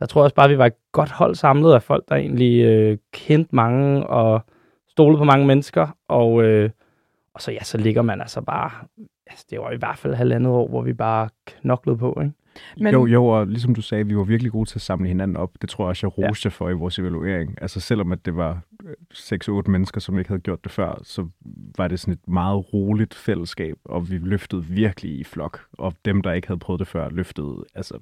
der tror jeg også bare, at vi var et godt hold samlet af folk, der egentlig øh, kendte mange og stolede på mange mennesker. Og, øh, og så ja, så ligger man altså bare, altså, det var i hvert fald halvandet år, hvor vi bare knoklede på, ikke? Men, Men... Jo, jo, og ligesom du sagde, vi var virkelig gode til at samle hinanden op. Det tror jeg også, jeg roste ja. for i vores evaluering. Altså selvom at det var 6-8 mennesker, som ikke havde gjort det før, så var det sådan et meget roligt fællesskab, og vi løftede virkelig i flok. Og dem, der ikke havde prøvet det før, løftede altså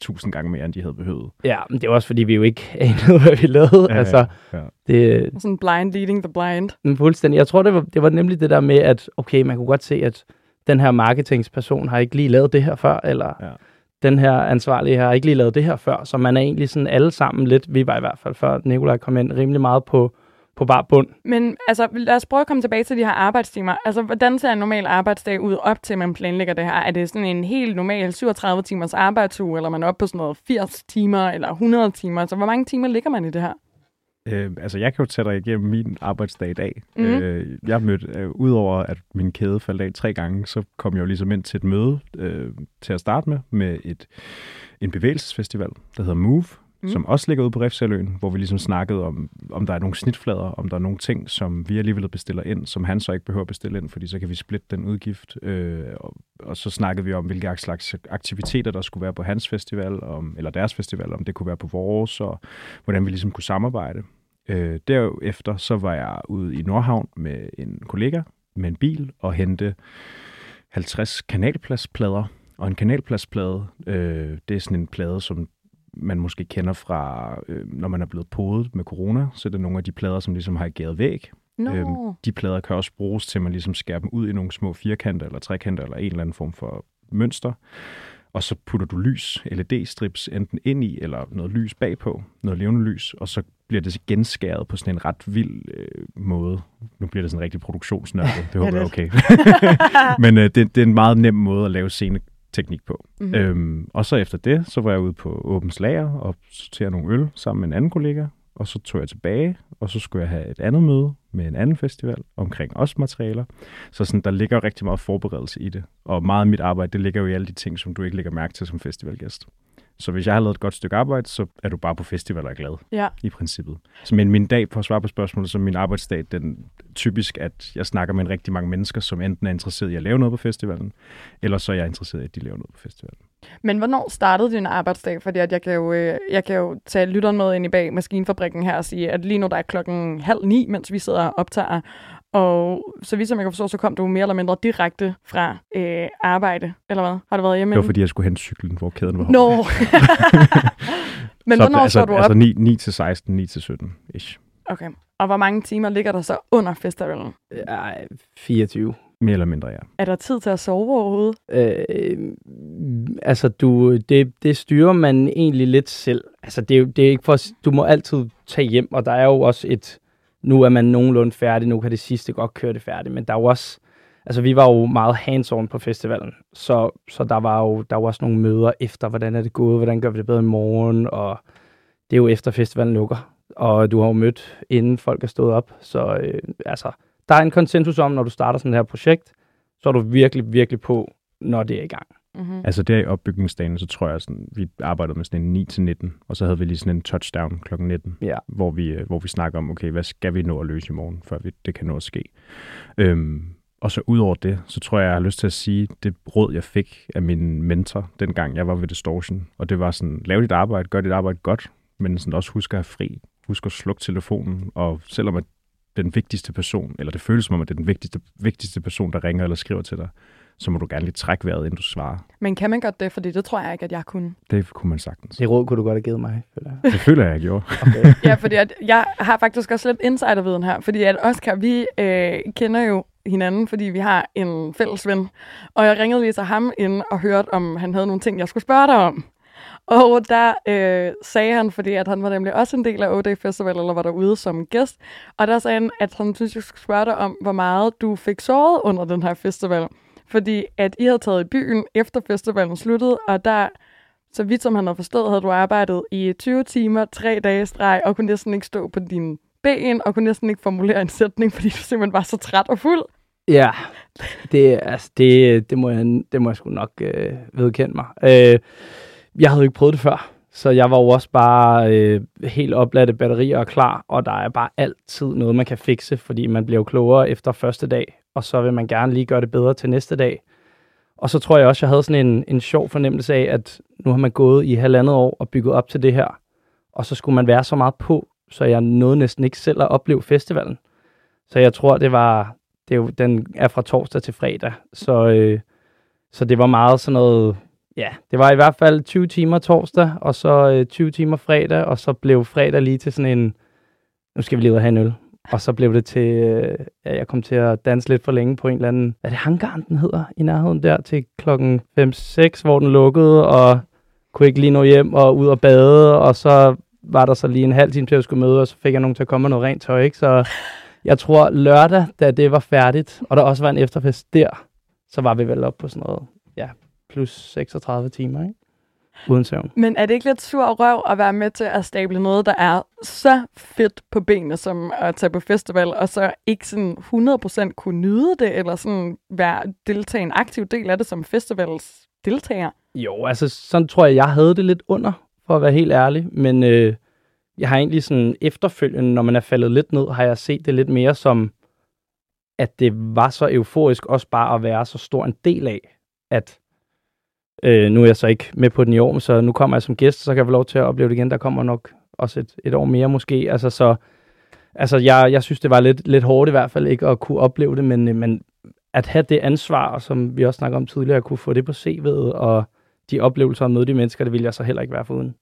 tusind gange mere, end de havde behøvet. Ja, men det var også, fordi vi jo ikke anede, hvad vi lavede. Ja, altså, ja. det, Sådan blind leading the blind. Men fuldstændig. Jeg tror, det var, det var nemlig det der med, at okay, man kunne godt se, at den her marketingsperson har ikke lige lavet det her før, eller Ja. ja. den her ansvarlige har ikke lige lavet det her før. Så man er egentlig sådan alle sammen lidt, vi var i hvert fald før Nikolaj kom ind, rimelig meget på, på bar bund. Men altså, lad os prøve at komme tilbage til de her arbejdstimer. Altså, hvordan ser en normal arbejdsdag ud op til, man planlægger det her? Er det sådan en helt normal 37 timers arbejdsuge, eller er man oppe på sådan noget 80 timer, eller 100 timer? Altså, hvor mange timer ligger man i det her? Øh, altså, jeg kan jo tage dig igennem min arbejdsdag i dag. Mhm. Øh, jeg mødte, øh, udover at min kæde faldt af tre gange, så kom jeg jo ligesom ind til et møde øh, til at starte med, med et, en bevægelsesfestival, der hedder Move, Mm. som også ligger ude på Refshaløen, hvor vi ligesom snakkede om, om der er nogle snitflader, om der er nogle ting, som vi alligevel bestiller ind, som han så ikke behøver at bestille ind, fordi så kan vi splitte den udgift. Øh, og, og så snakkede vi om, hvilke slags aktiviteter, der skulle være på hans festival, om, eller deres festival, om det kunne være på vores, og hvordan vi ligesom kunne samarbejde. Øh, derefter så var jeg ude i Nordhavn med en kollega med en bil og hente 50 kanalpladsplader. Og en kanalpladsplade, øh, det er sådan en plade, som man måske kender fra, øh, når man er blevet podet med corona, så er det nogle af de plader, som ligesom har ageret væg. Nå, Øhm, de plader kan også bruges til, at man ligesom skærer dem ud i nogle små firkanter eller trekanter eller en eller anden form for mønster. Og så putter du lys, LED-strips, enten ind i eller noget lys bagpå, noget levende lys, og så bliver det genskæret på sådan en ret vild øh, måde. Nu bliver det sådan en rigtig produktionsnørdet, det håber jeg okay. Men øh, det, det er en meget nem måde at lave scene, teknik på. Mhm. Mm. Øhm, og så efter det, så var jeg ude på Åbens Lager og sortere nogle øl sammen med en anden kollega. Og så tog jeg tilbage, og så skulle jeg have et andet møde med en anden festival omkring også materialer. Så sådan, der ligger rigtig meget forberedelse i det. Og meget af mit arbejde, det ligger jo i alle de ting, som du ikke lægger mærke til som festivalgæst. Så hvis jeg har lavet et godt stykke arbejde, så er du bare på festival og glad Ja. i princippet. Så men min dag, på at svare på spørgsmålet, så min arbejdsdag, den typisk, at jeg snakker med en rigtig mange mennesker, som enten er interesseret i at lave noget på festivalen, eller så er jeg interesseret i, at de laver noget på festivalen. Men hvornår startede din arbejdsdag? Fordi at jeg, kan jo, øh, jeg kan jo tage lytteren med ind i bag maskinfabrikken her og sige, at lige nu der er klokken halv ni, mens vi sidder og optager. Og så vidt som jeg kan forstå, så kom du mere eller mindre direkte fra øh, arbejde, eller hvad? Har du været hjemme? Det var fordi, jeg skulle hente cyklen, hvor kæden var Nå! Men hvornår altså, står du op? Altså 9, 9 til 16, 9 til 17 ish. Okay. Og hvor mange timer ligger der så under festivalen? Ej, 24. Mere eller mindre, ja. Er der tid til at sove overhovedet? Øh, altså, du, det, det styrer man egentlig lidt selv. Altså, det, er jo- det er ikke for, du må altid tage hjem, og der er jo også et, nu er man nogenlunde færdig, nu kan det sidste godt køre det færdigt, men der var også, altså vi var jo meget hands-on på festivalen, så, så der var jo der var også nogle møder efter, hvordan er det gået, hvordan gør vi det bedre i morgen, og det er jo efter festivalen lukker, og du har jo mødt, inden folk er stået op, så øh, altså, der er en konsensus om, når du starter sådan her projekt, så er du virkelig, virkelig på, når det er i gang. Mm-hmm. Altså der i opbygningsdagen, så tror jeg, sådan, vi arbejdede med sådan en 9 til 19, og så havde vi lige sådan en touchdown kl. 19, Ja. hvor vi, øh, hvor vi snakker om, okay, hvad skal vi nå at løse i morgen, før vi, det kan nå at ske. Øhm, og så ud over det, så tror jeg, jeg har lyst til at sige, det råd, jeg fik af min mentor, dengang jeg var ved Distortion, og det var sådan, lav dit arbejde, gør dit arbejde godt, men sådan også husk at have fri, husk at slukke telefonen, og selvom at den vigtigste person, eller det føles som om, at det er den vigtigste, vigtigste person, der ringer eller skriver til dig, så må du gerne lige trække vejret, inden du svarer. Men kan man godt det? Fordi det tror jeg ikke, at jeg kunne. Det kunne man sagtens. Det råd kunne du godt have givet mig, føler jeg. Det føler jeg, jeg gjorde. Okay. Ja, fordi at jeg har faktisk også lidt insiderviden her, fordi at Oscar, vi øh, kender jo hinanden, fordi vi har en fælles ven. Og jeg ringede lige til ham ind og hørte, om han havde nogle ting, jeg skulle spørge dig om. Og der øh, sagde han, fordi at han var nemlig også en del af O-Day Festival, eller var derude som gæst, og der sagde han, at han synes, jeg skulle spørge dig om, hvor meget du fik sovet under den her festival. Fordi at I havde taget i byen, efter festivalen sluttede, og der så vidt som han havde forstået, havde du arbejdet i 20 timer, tre dage streg, og kunne næsten ikke stå på dine ben, og kunne næsten ikke formulere en sætning, fordi du simpelthen var så træt og fuld. Ja, det, altså, det, det, må jeg, det må jeg sgu nok øh, vedkende mig. Øh, jeg havde jo ikke prøvet det før, så jeg var jo også bare øh, helt opladt batterier og klar, og der er bare altid noget, man kan fikse, fordi man bliver jo klogere efter første dag, og så vil man gerne lige gøre det bedre til næste dag. Og så tror jeg også, jeg havde sådan en, en sjov fornemmelse af, at nu har man gået i halvandet år og bygget op til det her, og så skulle man være så meget på, så jeg nåede næsten ikke selv at opleve festivalen. Så jeg tror, det var, det er jo, den er fra torsdag til fredag, så, øh, så det var meget sådan noget, ja, det var i hvert fald 20 timer torsdag, og så øh, 20 timer fredag, og så blev fredag lige til sådan en, nu skal vi lige ud og have en øl. Og så blev det til, øh, at jeg kom til at danse lidt for længe på en eller anden, er det hangaren, den hedder, i nærheden der, til klokken 5-6, hvor den lukkede, og kunne ikke lige nå hjem og ud og bade, og så var der så lige en halv time til, at jeg skulle møde, og så fik jeg nogen til at komme med noget rent tøj, ikke? Så jeg tror lørdag, da det var færdigt, og der også var en efterfest der, så var vi vel op på sådan noget, ja, plus 36 timer, ikke? Uden søvn. Men er det ikke lidt sur røv at være med til at stable noget, der er så fedt på benene, som at tage på festival, og så ikke sådan 100% kunne nyde det, eller sådan være deltage en aktiv del af det som festivals deltager? Jo, altså sådan tror jeg, jeg havde det lidt under, for at være helt ærlig. Men øh, jeg har egentlig sådan efterfølgende, når man er faldet lidt ned, har jeg set det lidt mere som, at det var så euforisk også bare at være så stor en del af, at øh, nu er jeg så ikke med på den i år, så nu kommer jeg som gæst, så kan jeg få lov til at opleve det igen. Der kommer nok også et, et år mere måske. Altså, så, altså jeg, jeg synes, det var lidt, lidt hårdt i hvert fald ikke at kunne opleve det, men, øh, men at have det ansvar, som vi også snakkede om tidligere, at kunne få det på CV'et, og de oplevelser og møde de mennesker, det ville jeg så heller ikke være foruden.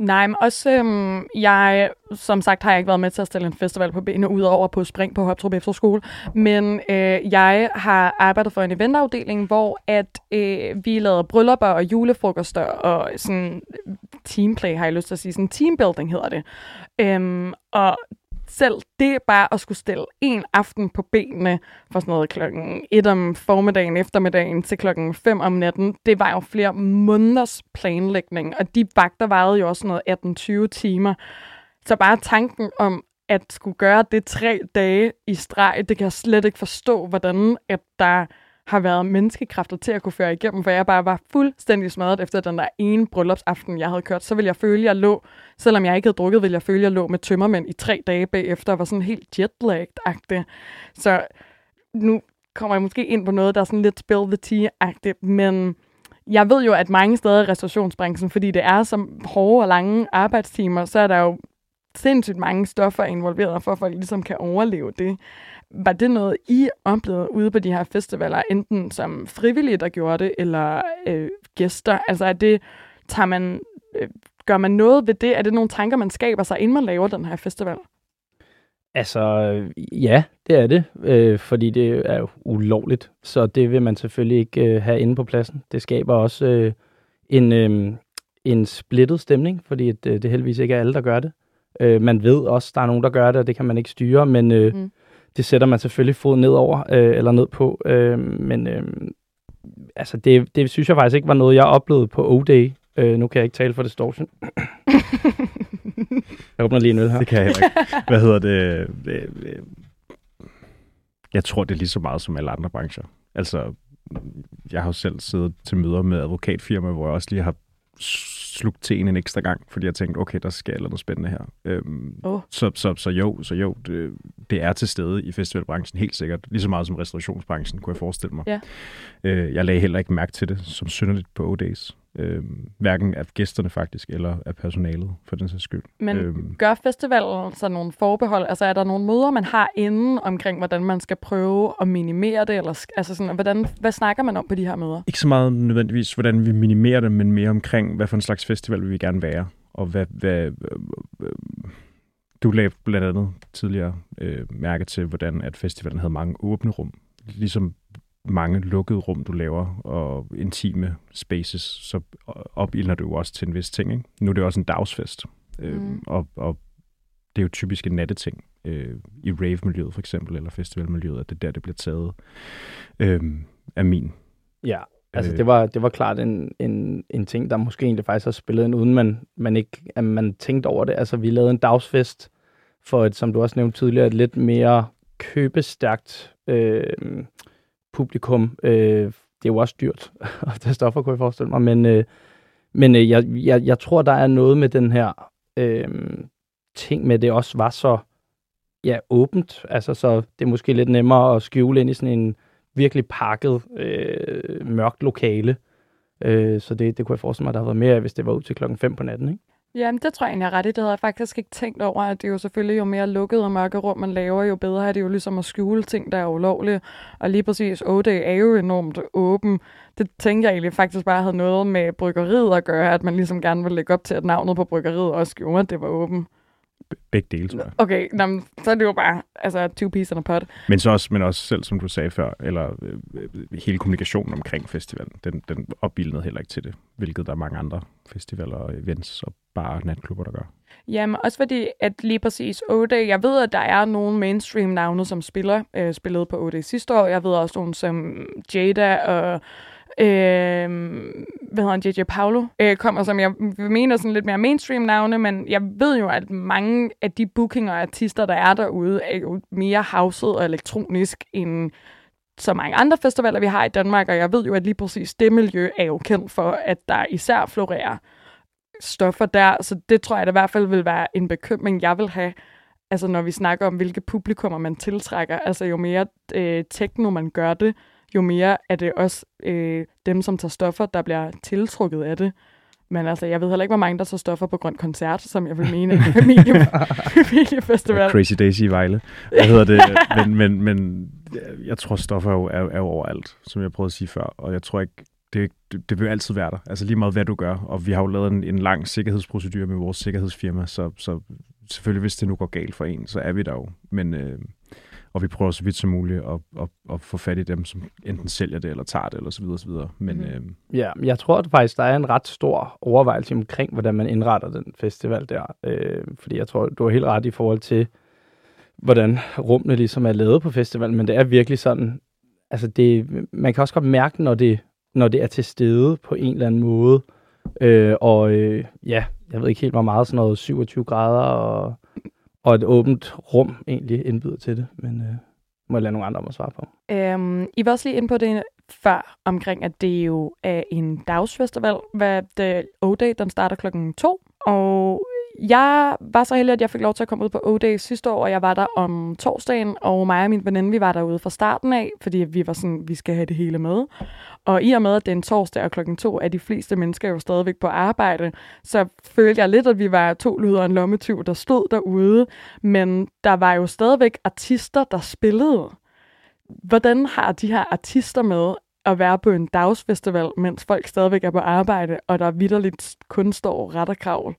Nej, men også, øhm, jeg, som sagt har jeg ikke været med til at stille en festival på benene, udover på Spring på Hoptrup Efterskole, men øh, jeg har arbejdet for en eventafdeling, hvor at øh, vi lavede bryllupper og julefrokoster og sådan teamplay, har jeg lyst til at sige, sådan teambuilding hedder det. Øhm, og selv det bare at skulle stille en aften på benene fra sådan noget klokken 1 om formiddagen, eftermiddagen til klokken 5 om natten, det var jo flere måneders planlægning, og de vagter varede jo også noget 18-20 timer. Så bare tanken om at skulle gøre det tre dage i streg, det kan jeg slet ikke forstå, hvordan at der har været menneskekræfter til at kunne føre igennem, for jeg bare var fuldstændig smadret efter den der ene bryllupsaften, jeg havde kørt. Så ville jeg føle, at jeg lå, selvom jeg ikke havde drukket, ville jeg føle, at jeg lå med tømmermænd i tre dage bagefter, og var sådan helt jetlagged-agtig. Så nu kommer jeg måske ind på noget, der er sådan lidt spill the tea-agtigt, men jeg ved jo, at mange steder i restaurationsbranchen, fordi det er så hårde og lange arbejdstimer, så er der jo sindssygt mange stoffer involveret, for at folk ligesom kan overleve det. Var det noget, I oplevede ude på de her festivaler, enten som frivillige, der gjorde det, eller øh, gæster? Altså er det, tager man, øh, gør man noget ved det? Er det nogle tanker, man skaber sig, inden man laver den her festival? Altså, ja, det er det, øh, fordi det er jo ulovligt, så det vil man selvfølgelig ikke øh, have inde på pladsen. Det skaber også øh, en, øh, en splittet stemning, fordi at, øh, det heldigvis ikke er alle, der gør det. Øh, man ved også, der er nogen, der gør det, og det kan man ikke styre, men øh, mm. Det sætter man selvfølgelig fod ned over, øh, eller ned på. Øh, men øh, altså, det, det synes jeg faktisk ikke var noget, jeg oplevede på O-Day. Øh, nu kan jeg ikke tale for Distortion. jeg åbner lige en øl her. Det kan jeg ikke. Hvad hedder det? Jeg tror, det er lige så meget som alle andre brancher. Altså, jeg har jo selv siddet til møder med advokatfirma, hvor jeg også lige har slugt til en ekstra gang, fordi jeg tænkte, okay, der skal noget spændende her. Øhm, oh. så, så, så jo, så jo det, det er til stede i festivalbranchen, helt sikkert. Lige så meget som restaurationsbranchen, kunne jeg forestille mig. Ja. Øh, jeg lagde heller ikke mærke til det som synderligt på O-Days. Øh, hverken af gæsterne faktisk, eller af personalet, for den sags skyld. Men øhm, gør festivalen så nogle forbehold? Altså er der nogle møder, man har inden omkring, hvordan man skal prøve at minimere det? Eller, altså sådan, hvordan, hvad snakker man om på de her møder? Ikke så meget nødvendigvis, hvordan vi minimerer det, men mere omkring, hvad for en slags festival vil vi gerne være, og hvad, hvad, du lagde blandt andet tidligere øh, mærke til, hvordan at festivalen havde mange åbne rum. Ligesom mange lukkede rum, du laver, og intime spaces, så opildner du også til en vis ting. Ikke? Nu er det også en dagsfest, øh, mm. og, og det er jo typisk en natteting øh, i rave-miljøet for eksempel, eller festivalmiljøet, at det der, det bliver taget øh, af min. Ja, altså øh, det, var, det var klart en, en, en ting, der måske egentlig faktisk har spillet ind, uden man, man ikke at man tænkte over det. Altså vi lavede en dagsfest for et, som du også nævnte tidligere, et lidt mere købestærkt øh, publikum. Øh, det er jo også dyrt at tage stoffer, kunne jeg forestille mig, men, øh, men øh, jeg, jeg, jeg tror, der er noget med den her øh, ting med, at det også var så ja, åbent, altså så det er måske lidt nemmere at skjule ind i sådan en virkelig pakket, øh, mørkt lokale. Øh, så det, det kunne jeg forestille mig, der havde været mere, hvis det var ud til klokken 5 på natten, ikke? Jamen, det tror jeg egentlig er ret i. Det havde jeg faktisk ikke tænkt over, at det er jo selvfølgelig jo mere lukket og mørke rum, man laver, jo bedre er det jo ligesom at skjule ting, der er ulovlige. Og lige præcis, OD er jo enormt åben. Det tænker jeg egentlig faktisk bare havde noget med bryggeriet at gøre, at man ligesom gerne ville lægge op til, at navnet på bryggeriet også gjorde, at det var åben begge dele, tror jeg. Okay, nå, så er det jo bare altså, two pieces in a pot. Men så også, men også selv, som du sagde før, eller øh, hele kommunikationen omkring festivalen, den, den opbildede heller ikke til det, hvilket der er mange andre festivaler og events og bare natklubber, der gør. Jamen, også fordi, at lige præcis Ode, jeg ved, at der er nogle mainstream-navne, som spiller, øh, spillede på Ode sidste år. Jeg ved også nogle som Jada og øh, hvad hedder han, J.J. Paulo, øh, kommer, som jeg mener sådan lidt mere mainstream navne, men jeg ved jo, at mange af de bookinger og artister, der er derude, er jo mere houset og elektronisk end så mange andre festivaler, vi har i Danmark, og jeg ved jo, at lige præcis det miljø er jo kendt for, at der især florerer stoffer der, så det tror jeg da i hvert fald vil være en bekymring, jeg vil have, altså når vi snakker om, hvilke publikummer man tiltrækker, altså jo mere øh, techno man gør det, jo mere er det også øh, dem, som tager stoffer, der bliver tiltrukket af det. Men altså, jeg ved heller ikke, hvor mange, der tager stoffer på Grøn Koncert, som jeg vil mene en familie, familiefestival. Crazy Daisy i Vejle. Hvad hedder det? men, men, men jeg tror, stoffer er jo, er, er jo overalt, som jeg prøvede at sige før. Og jeg tror ikke, det, det, det vil altid være der. Altså lige meget, hvad du gør. Og vi har jo lavet en, en lang sikkerhedsprocedur med vores sikkerhedsfirma, så, så selvfølgelig, hvis det nu går galt for en, så er vi der jo. Men... Øh, og vi prøver så vidt som muligt at, at, at få fat i dem, som enten sælger det eller tager det, eller så videre, så videre. Men, mm. øh, ja, jeg tror at faktisk, der er en ret stor overvejelse omkring, hvordan man indretter den festival der. Øh, fordi jeg tror, du har helt ret i forhold til, hvordan rummene ligesom er lavet på festivalen, men det er virkelig sådan, altså det, man kan også godt mærke, når det, når det er til stede på en eller anden måde. Øh, og øh, ja, jeg ved ikke helt, hvor meget sådan noget 27 grader og, og et åbent rum egentlig indbyder til det, men øh, må jeg lade nogle andre om at svare på. Øhm, I var også lige inde på det før, omkring at det jo er en dagsfestival, hvad det, O-Day, den starter klokken to, og jeg var så heldig, at jeg fik lov til at komme ud på O-Day sidste år, og jeg var der om torsdagen, og mig og min veninde, vi var derude fra starten af, fordi vi var sådan, vi skal have det hele med. Og i og med, at det er en torsdag og klokken to, er de fleste mennesker jo stadigvæk på arbejde, så følte jeg lidt, at vi var to lyder og en lommetyv, der stod derude, men der var jo stadigvæk artister, der spillede. Hvordan har de her artister med at være på en dagsfestival, mens folk stadigvæk er på arbejde, og der vidderligt kun står ret og kravl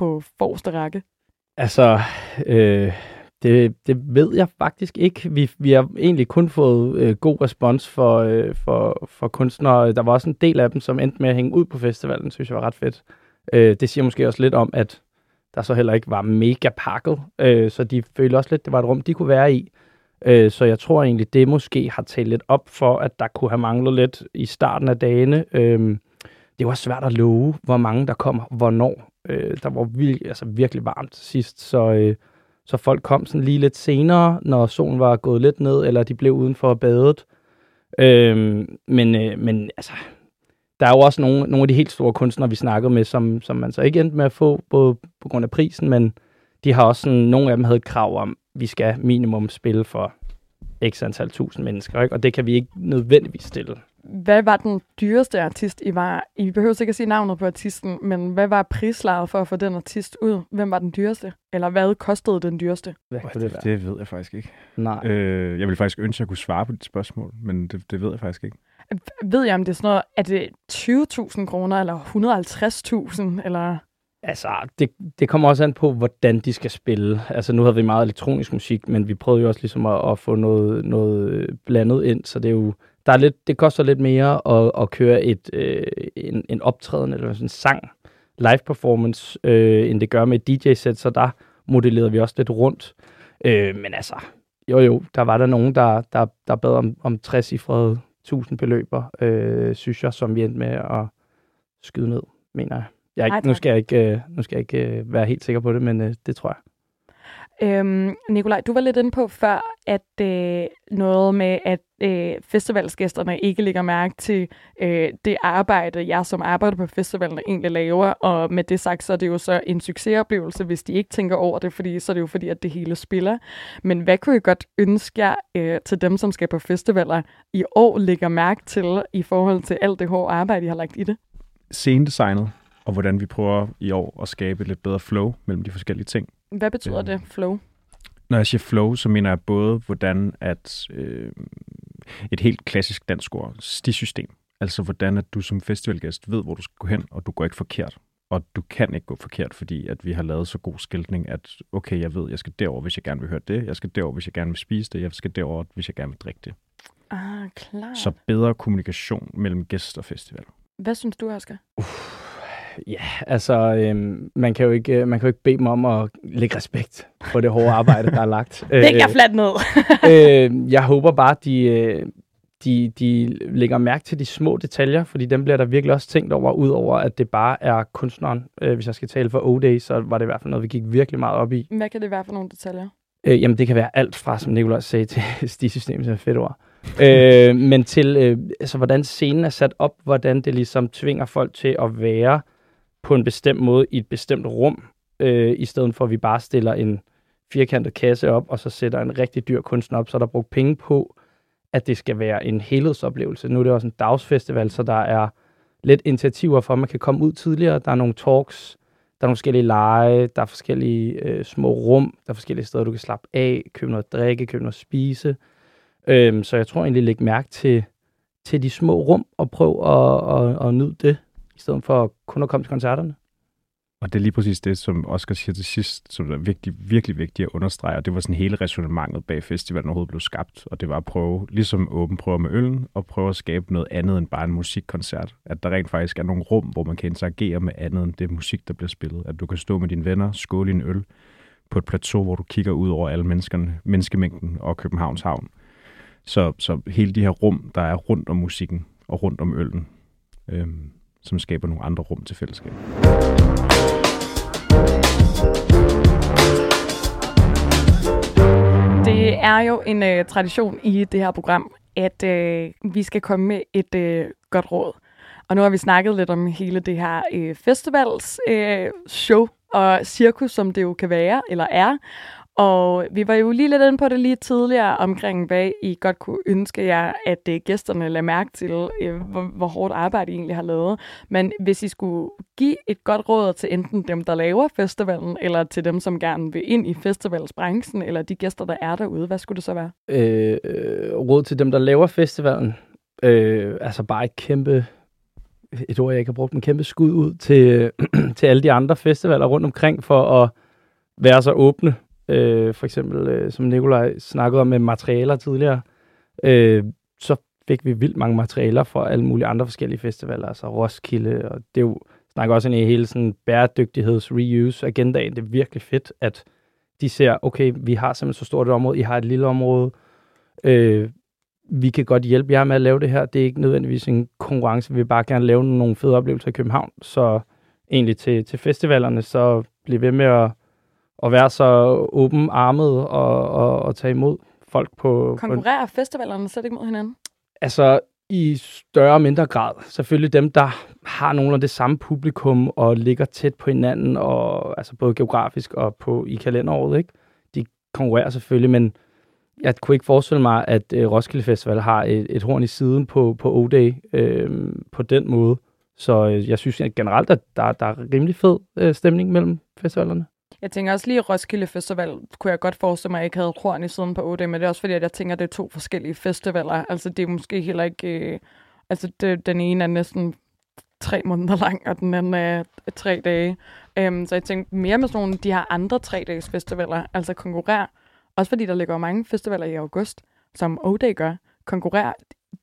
på forreste række? Altså, øh, det, det ved jeg faktisk ikke. Vi, vi har egentlig kun fået øh, god respons for, øh, for, for kunstnere. Der var også en del af dem, som endte med at hænge ud på festivalen, synes jeg var ret fedt. Øh, det siger måske også lidt om, at der så heller ikke var mega pakket, øh, så de følte også lidt, det var et rum, de kunne være i. Øh, så jeg tror egentlig, det måske har talt lidt op for, at der kunne have manglet lidt i starten af dagene. Øh, det var svært at love, hvor mange der kommer, hvornår. Øh, der var vir- altså virkelig varmt sidst, så, øh, så folk kom sådan lige lidt senere, når solen var gået lidt ned, eller de blev udenfor badet. Øh, men, øh, men altså, der er jo også nogle, nogle af de helt store kunstnere, vi snakkede med, som, som man så ikke endte med at få, både på grund af prisen, men de har også sådan, nogle af dem havde et krav om, vi skal minimum spille for x antal tusind mennesker, ikke? og det kan vi ikke nødvendigvis stille. Hvad var den dyreste artist, I var? I behøver ikke at sige navnet på artisten, men hvad var prislaget for at få den artist ud? Hvem var den dyreste? Eller hvad kostede den dyreste? Hvad Oh, det, det, det ved jeg faktisk ikke. Nej. Øh, jeg ville faktisk ønske, at jeg kunne svare på dit spørgsmål, men det, det ved jeg faktisk ikke. Ved jeg, om det er sådan noget, er det 20.000 kroner, eller 150.000, eller... Altså, det, det kommer også an på, hvordan de skal spille. Altså, nu havde vi meget elektronisk musik, men vi prøvede jo også ligesom at, at få noget, noget blandet ind, så det er jo, der er lidt, det koster lidt mere at, at køre et, øh, en, en optræden eller sådan en sang, live performance, øh, end det gør med et DJ-sæt, så der modellerede vi også lidt rundt. Øh, men altså, jo jo, der var der nogen, der, der, der bad om, om 60 ifrede tusind beløber, øh, synes jeg, som vi endte med at skyde ned, mener jeg. jeg ikke, nu skal jeg ikke, øh, nu skal jeg ikke øh, være helt sikker på det, men øh, det tror jeg. Øhm, Nikolaj, du var lidt inde på før, at øh, noget med, at øh, festivalsgæsterne ikke lægger mærke til øh, det arbejde, jeg som arbejder på festivalen egentlig laver, og med det sagt, så er det jo så en succesoplevelse, hvis de ikke tænker over det, fordi så er det jo fordi, at det hele spiller. Men hvad kunne I godt ønske jer øh, til dem, som skal på festivaler i år, lægger mærke til i forhold til alt det hårde arbejde, I har lagt i det? Scenedesignet, og hvordan vi prøver i år at skabe lidt bedre flow mellem de forskellige ting. Hvad betyder Øhm, det, flow? Når jeg siger flow, så mener jeg både, hvordan at øh, et helt klassisk dansk ord, stisystem. Altså hvordan at du som festivalgæst ved, hvor du skal gå hen, og du går ikke forkert. Og du kan ikke gå forkert, fordi at vi har lavet så god skiltning, at okay, jeg ved, jeg skal derover, hvis jeg gerne vil høre det. Jeg skal derover, hvis jeg gerne vil spise det. Jeg skal derover, hvis jeg gerne vil drikke det. Ah, klar. Så bedre kommunikation mellem gæst og festival. Hvad synes du, Oscar? Ja, altså, øhm, man, kan jo ikke, øh, man kan jo ikke bede dem om at lægge respekt på det hårde arbejde, der er lagt. Læg jer fladt ned. øh, jeg håber bare, de, øh, de, de lægger mærke til de små detaljer, fordi dem bliver der virkelig også tænkt over, udover at det bare er kunstneren. Øh, hvis jeg skal tale for O-Day, så var det i hvert fald noget, vi gik virkelig meget op i. Hvad kan det være for nogle detaljer? Øh, jamen, det kan være alt fra, som Nicolaj sagde, til stisystemet, som er fedt ord. øh, men til, øh, altså, hvordan scenen er sat op, hvordan det ligesom tvinger folk til at være på en bestemt måde i et bestemt rum, øh, i stedet for at vi bare stiller en firkantet kasse op, og så sætter en rigtig dyr kunstner op, så er der brugt penge på, at det skal være en helhedsoplevelse. Nu er det også en dagsfestival, så der er lidt initiativer for, at man kan komme ud tidligere. Der er nogle talks, der er nogle forskellige lege, der er forskellige øh, små rum, der er forskellige steder, du kan slappe af, købe noget at drikke, købe noget at spise. Øhm, så jeg tror egentlig, lægge mærke til, til de små rum og prøve at, at, at nyde det, i stedet for kun at komme til koncerterne. Og det er lige præcis det, som Oscar siger til sidst, som er virkelig, virkelig vigtigt at understrege, og det var sådan hele resonemanget bag festivalen overhovedet blev skabt, og det var at prøve, ligesom åben prøver med øllen, og prøve at skabe noget andet end bare en musikkoncert. At der rent faktisk er nogle rum, hvor man kan interagere med andet end det musik, der bliver spillet. At du kan stå med dine venner, skåle en øl, på et plateau, hvor du kigger ud over alle menneskerne, menneskemængden og Københavns Havn. Så, så hele de her rum, der er rundt om musikken og rundt om øllen, øhm, som skaber nogle andre rum til fællesskab. Det er jo en øh, tradition i det her program, at øh, vi skal komme med et øh, godt råd. Og nu har vi snakket lidt om hele det her øh, festivals øh, show og cirkus, som det jo kan være, eller er. Og vi var jo lige lidt inde på det lige tidligere omkring, hvad I godt kunne ønske jer, at øh, gæsterne lader mærke til, øh, hvor, hvor hårdt arbejde I egentlig har lavet. Men hvis I skulle give et godt råd til enten dem, der laver festivalen, eller til dem, som gerne vil ind i festivalsbranchen, eller de gæster, der er derude, hvad skulle det så være? Øh, øh, råd til dem, der laver festivalen. Øh, altså bare et kæmpe, et ord, jeg ikke har brugt, en kæmpe skud ud til, til alle de andre festivaler rundt omkring, for at være så åbne øh, for eksempel, øh, som Nikolaj snakkede om med materialer tidligere, øh, så fik vi vildt mange materialer fra alle mulige andre forskellige festivaler, altså Roskilde, og det er jo, snakker også ind i hele sådan bæredygtigheds-reuse-agendaen. Det er virkelig fedt, at de ser, okay, vi har simpelthen så stort et område, I har et lille område, øh, vi kan godt hjælpe jer med at lave det her. Det er ikke nødvendigvis en konkurrence, vi vil bare gerne lave nogle fede oplevelser i København. Så egentlig til, til festivalerne, så bliv ved med at at være så åben armet og, og, og tage imod folk på... Konkurrerer på, festivalerne slet ikke mod hinanden? Altså, i større og mindre grad. Selvfølgelig dem, der har nogle af det samme publikum og ligger tæt på hinanden, og, altså både geografisk og på i kalenderåret, ikke? De konkurrerer selvfølgelig, men jeg kunne ikke forestille mig, at øh, Roskilde Festival har et, et horn i siden på, på O-Day øh, på den måde. Så øh, jeg synes at generelt, at der, der er rimelig fed øh, stemning mellem festivalerne. Jeg tænker også lige Roskilde Festival, kunne jeg godt forestille mig, at jeg ikke havde horn i siden på 8, men det er også fordi, at jeg tænker, at det er to forskellige festivaler. Altså det er måske heller ikke... Øh, altså det, den ene er næsten tre måneder lang, og den anden er øh, tre dage. Øhm, så jeg tænkte mere med sådan nogle de her andre tre-dages festivaler, altså konkurrere. Også fordi der ligger mange festivaler i august, som O-Day gør, konkurrerer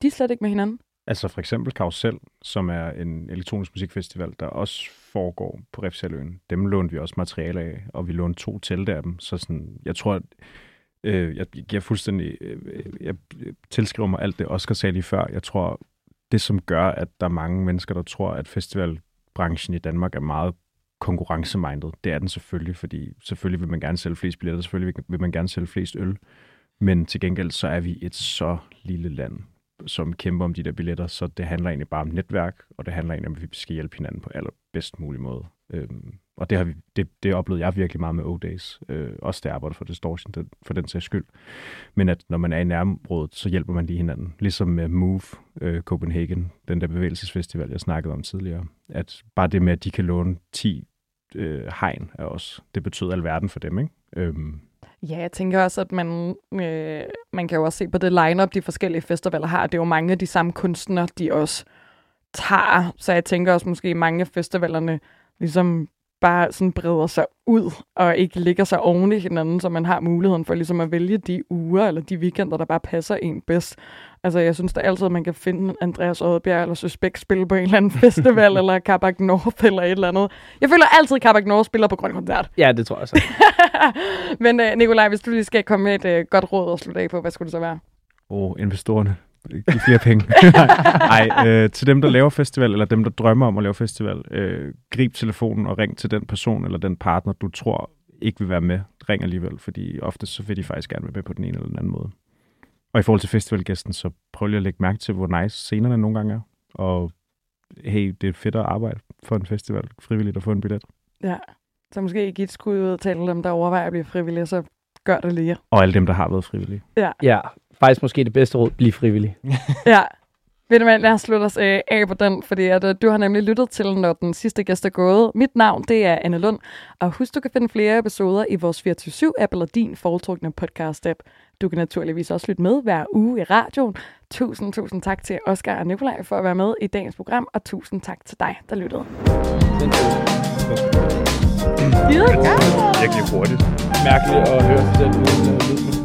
de slet ikke med hinanden. Altså for eksempel Karusel, som er en elektronisk musikfestival, der også foregår på Refsaløen. Dem lånte vi også materiale af, og vi lånte to telte af dem. Så sådan, jeg tror, at øh, jeg jeg fuldstændig, øh, øh, jeg tilskriver mig alt det, Oscar sagde lige før. Jeg tror, det som gør, at der er mange mennesker, der tror, at festivalbranchen i Danmark er meget konkurrencemindet, det er den selvfølgelig, fordi selvfølgelig vil man gerne sælge flest billetter, selvfølgelig vil man gerne sælge flest øl, men til gengæld så er vi et så lille land som kæmper om de der billetter, så det handler egentlig bare om netværk, og det handler egentlig om, at vi skal hjælpe hinanden på allerbedst mulig måde. Øhm, og det, har vi, det, det oplevede jeg virkelig meget med O-Days, øh, også der arbejder for Distortion, den, for den sags skyld. Men at når man er i nærområdet, så hjælper man lige hinanden. Ligesom med Move øh, Copenhagen, den der bevægelsesfestival, jeg snakkede om tidligere. At bare det med, at de kan låne 10 øh, hegn af os, det betød alverden for dem, ikke? Øhm, Ja, jeg tænker også, at man, øh, man kan jo også se på det line-up, de forskellige festivaler har. Det er jo mange af de samme kunstnere, de også tager. Så jeg tænker også måske, mange af festivalerne ligesom bare sådan breder sig ud, og ikke ligger sig oven i hinanden, så man har muligheden for ligesom at vælge de uger eller de weekender, der bare passer en bedst. Altså, jeg synes da altid, at man kan finde Andreas Oddbjerg eller Suspekt spille på en eller anden festival, eller Kabak North eller et eller andet. Jeg føler altid, at Kabak North spiller på Grøn Koncert. Ja, det tror jeg så. Men uh, Nikolaj, hvis du lige skal komme med et uh, godt råd at slutte af på, hvad skulle det så være? Åh, oh, investorerne. Giv flere penge. Nej, øh, til dem, der laver festival, eller dem, der drømmer om at lave festival, øh, grib telefonen og ring til den person eller den partner, du tror ikke vil være med. Ring alligevel, fordi ofte så vil de faktisk gerne være med på den ene eller den anden måde. Og i forhold til festivalgæsten, så prøv lige at lægge mærke til, hvor nice scenerne nogle gange er. Og hey, det er fedt at arbejde for en festival, frivilligt at få en billet. Ja, så måske give et skud ud til dem, der overvejer at blive frivillige, så gør det lige. Og alle dem, der har været frivillige. Ja. Ja, faktisk måske det bedste råd, bliv frivillig. ja. Ved du hvad, lad os slutte os øh, af på den, fordi at, øh, du har nemlig lyttet til, når den sidste gæst er gået. Mit navn, det er Anne Lund, og husk, du kan finde flere episoder i vores 24-7-app eller din foretrukne podcast-app. Du kan naturligvis også lytte med hver uge i radioen. Tusind, tusind tak til Oscar og Nikolaj for at være med i dagens program, og tusind tak til dig, der lyttede. Virkelig hurtigt. Mærkeligt at høre den lyd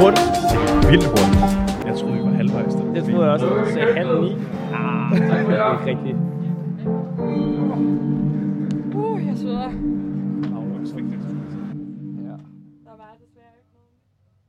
hurtigt. Vildt hurtigt. Jeg troede, vi var halvvejs. Der. Det troede jeg også. Du sagde halv ni. Ah, det er ikke rigtigt. Uh, jeg sveder.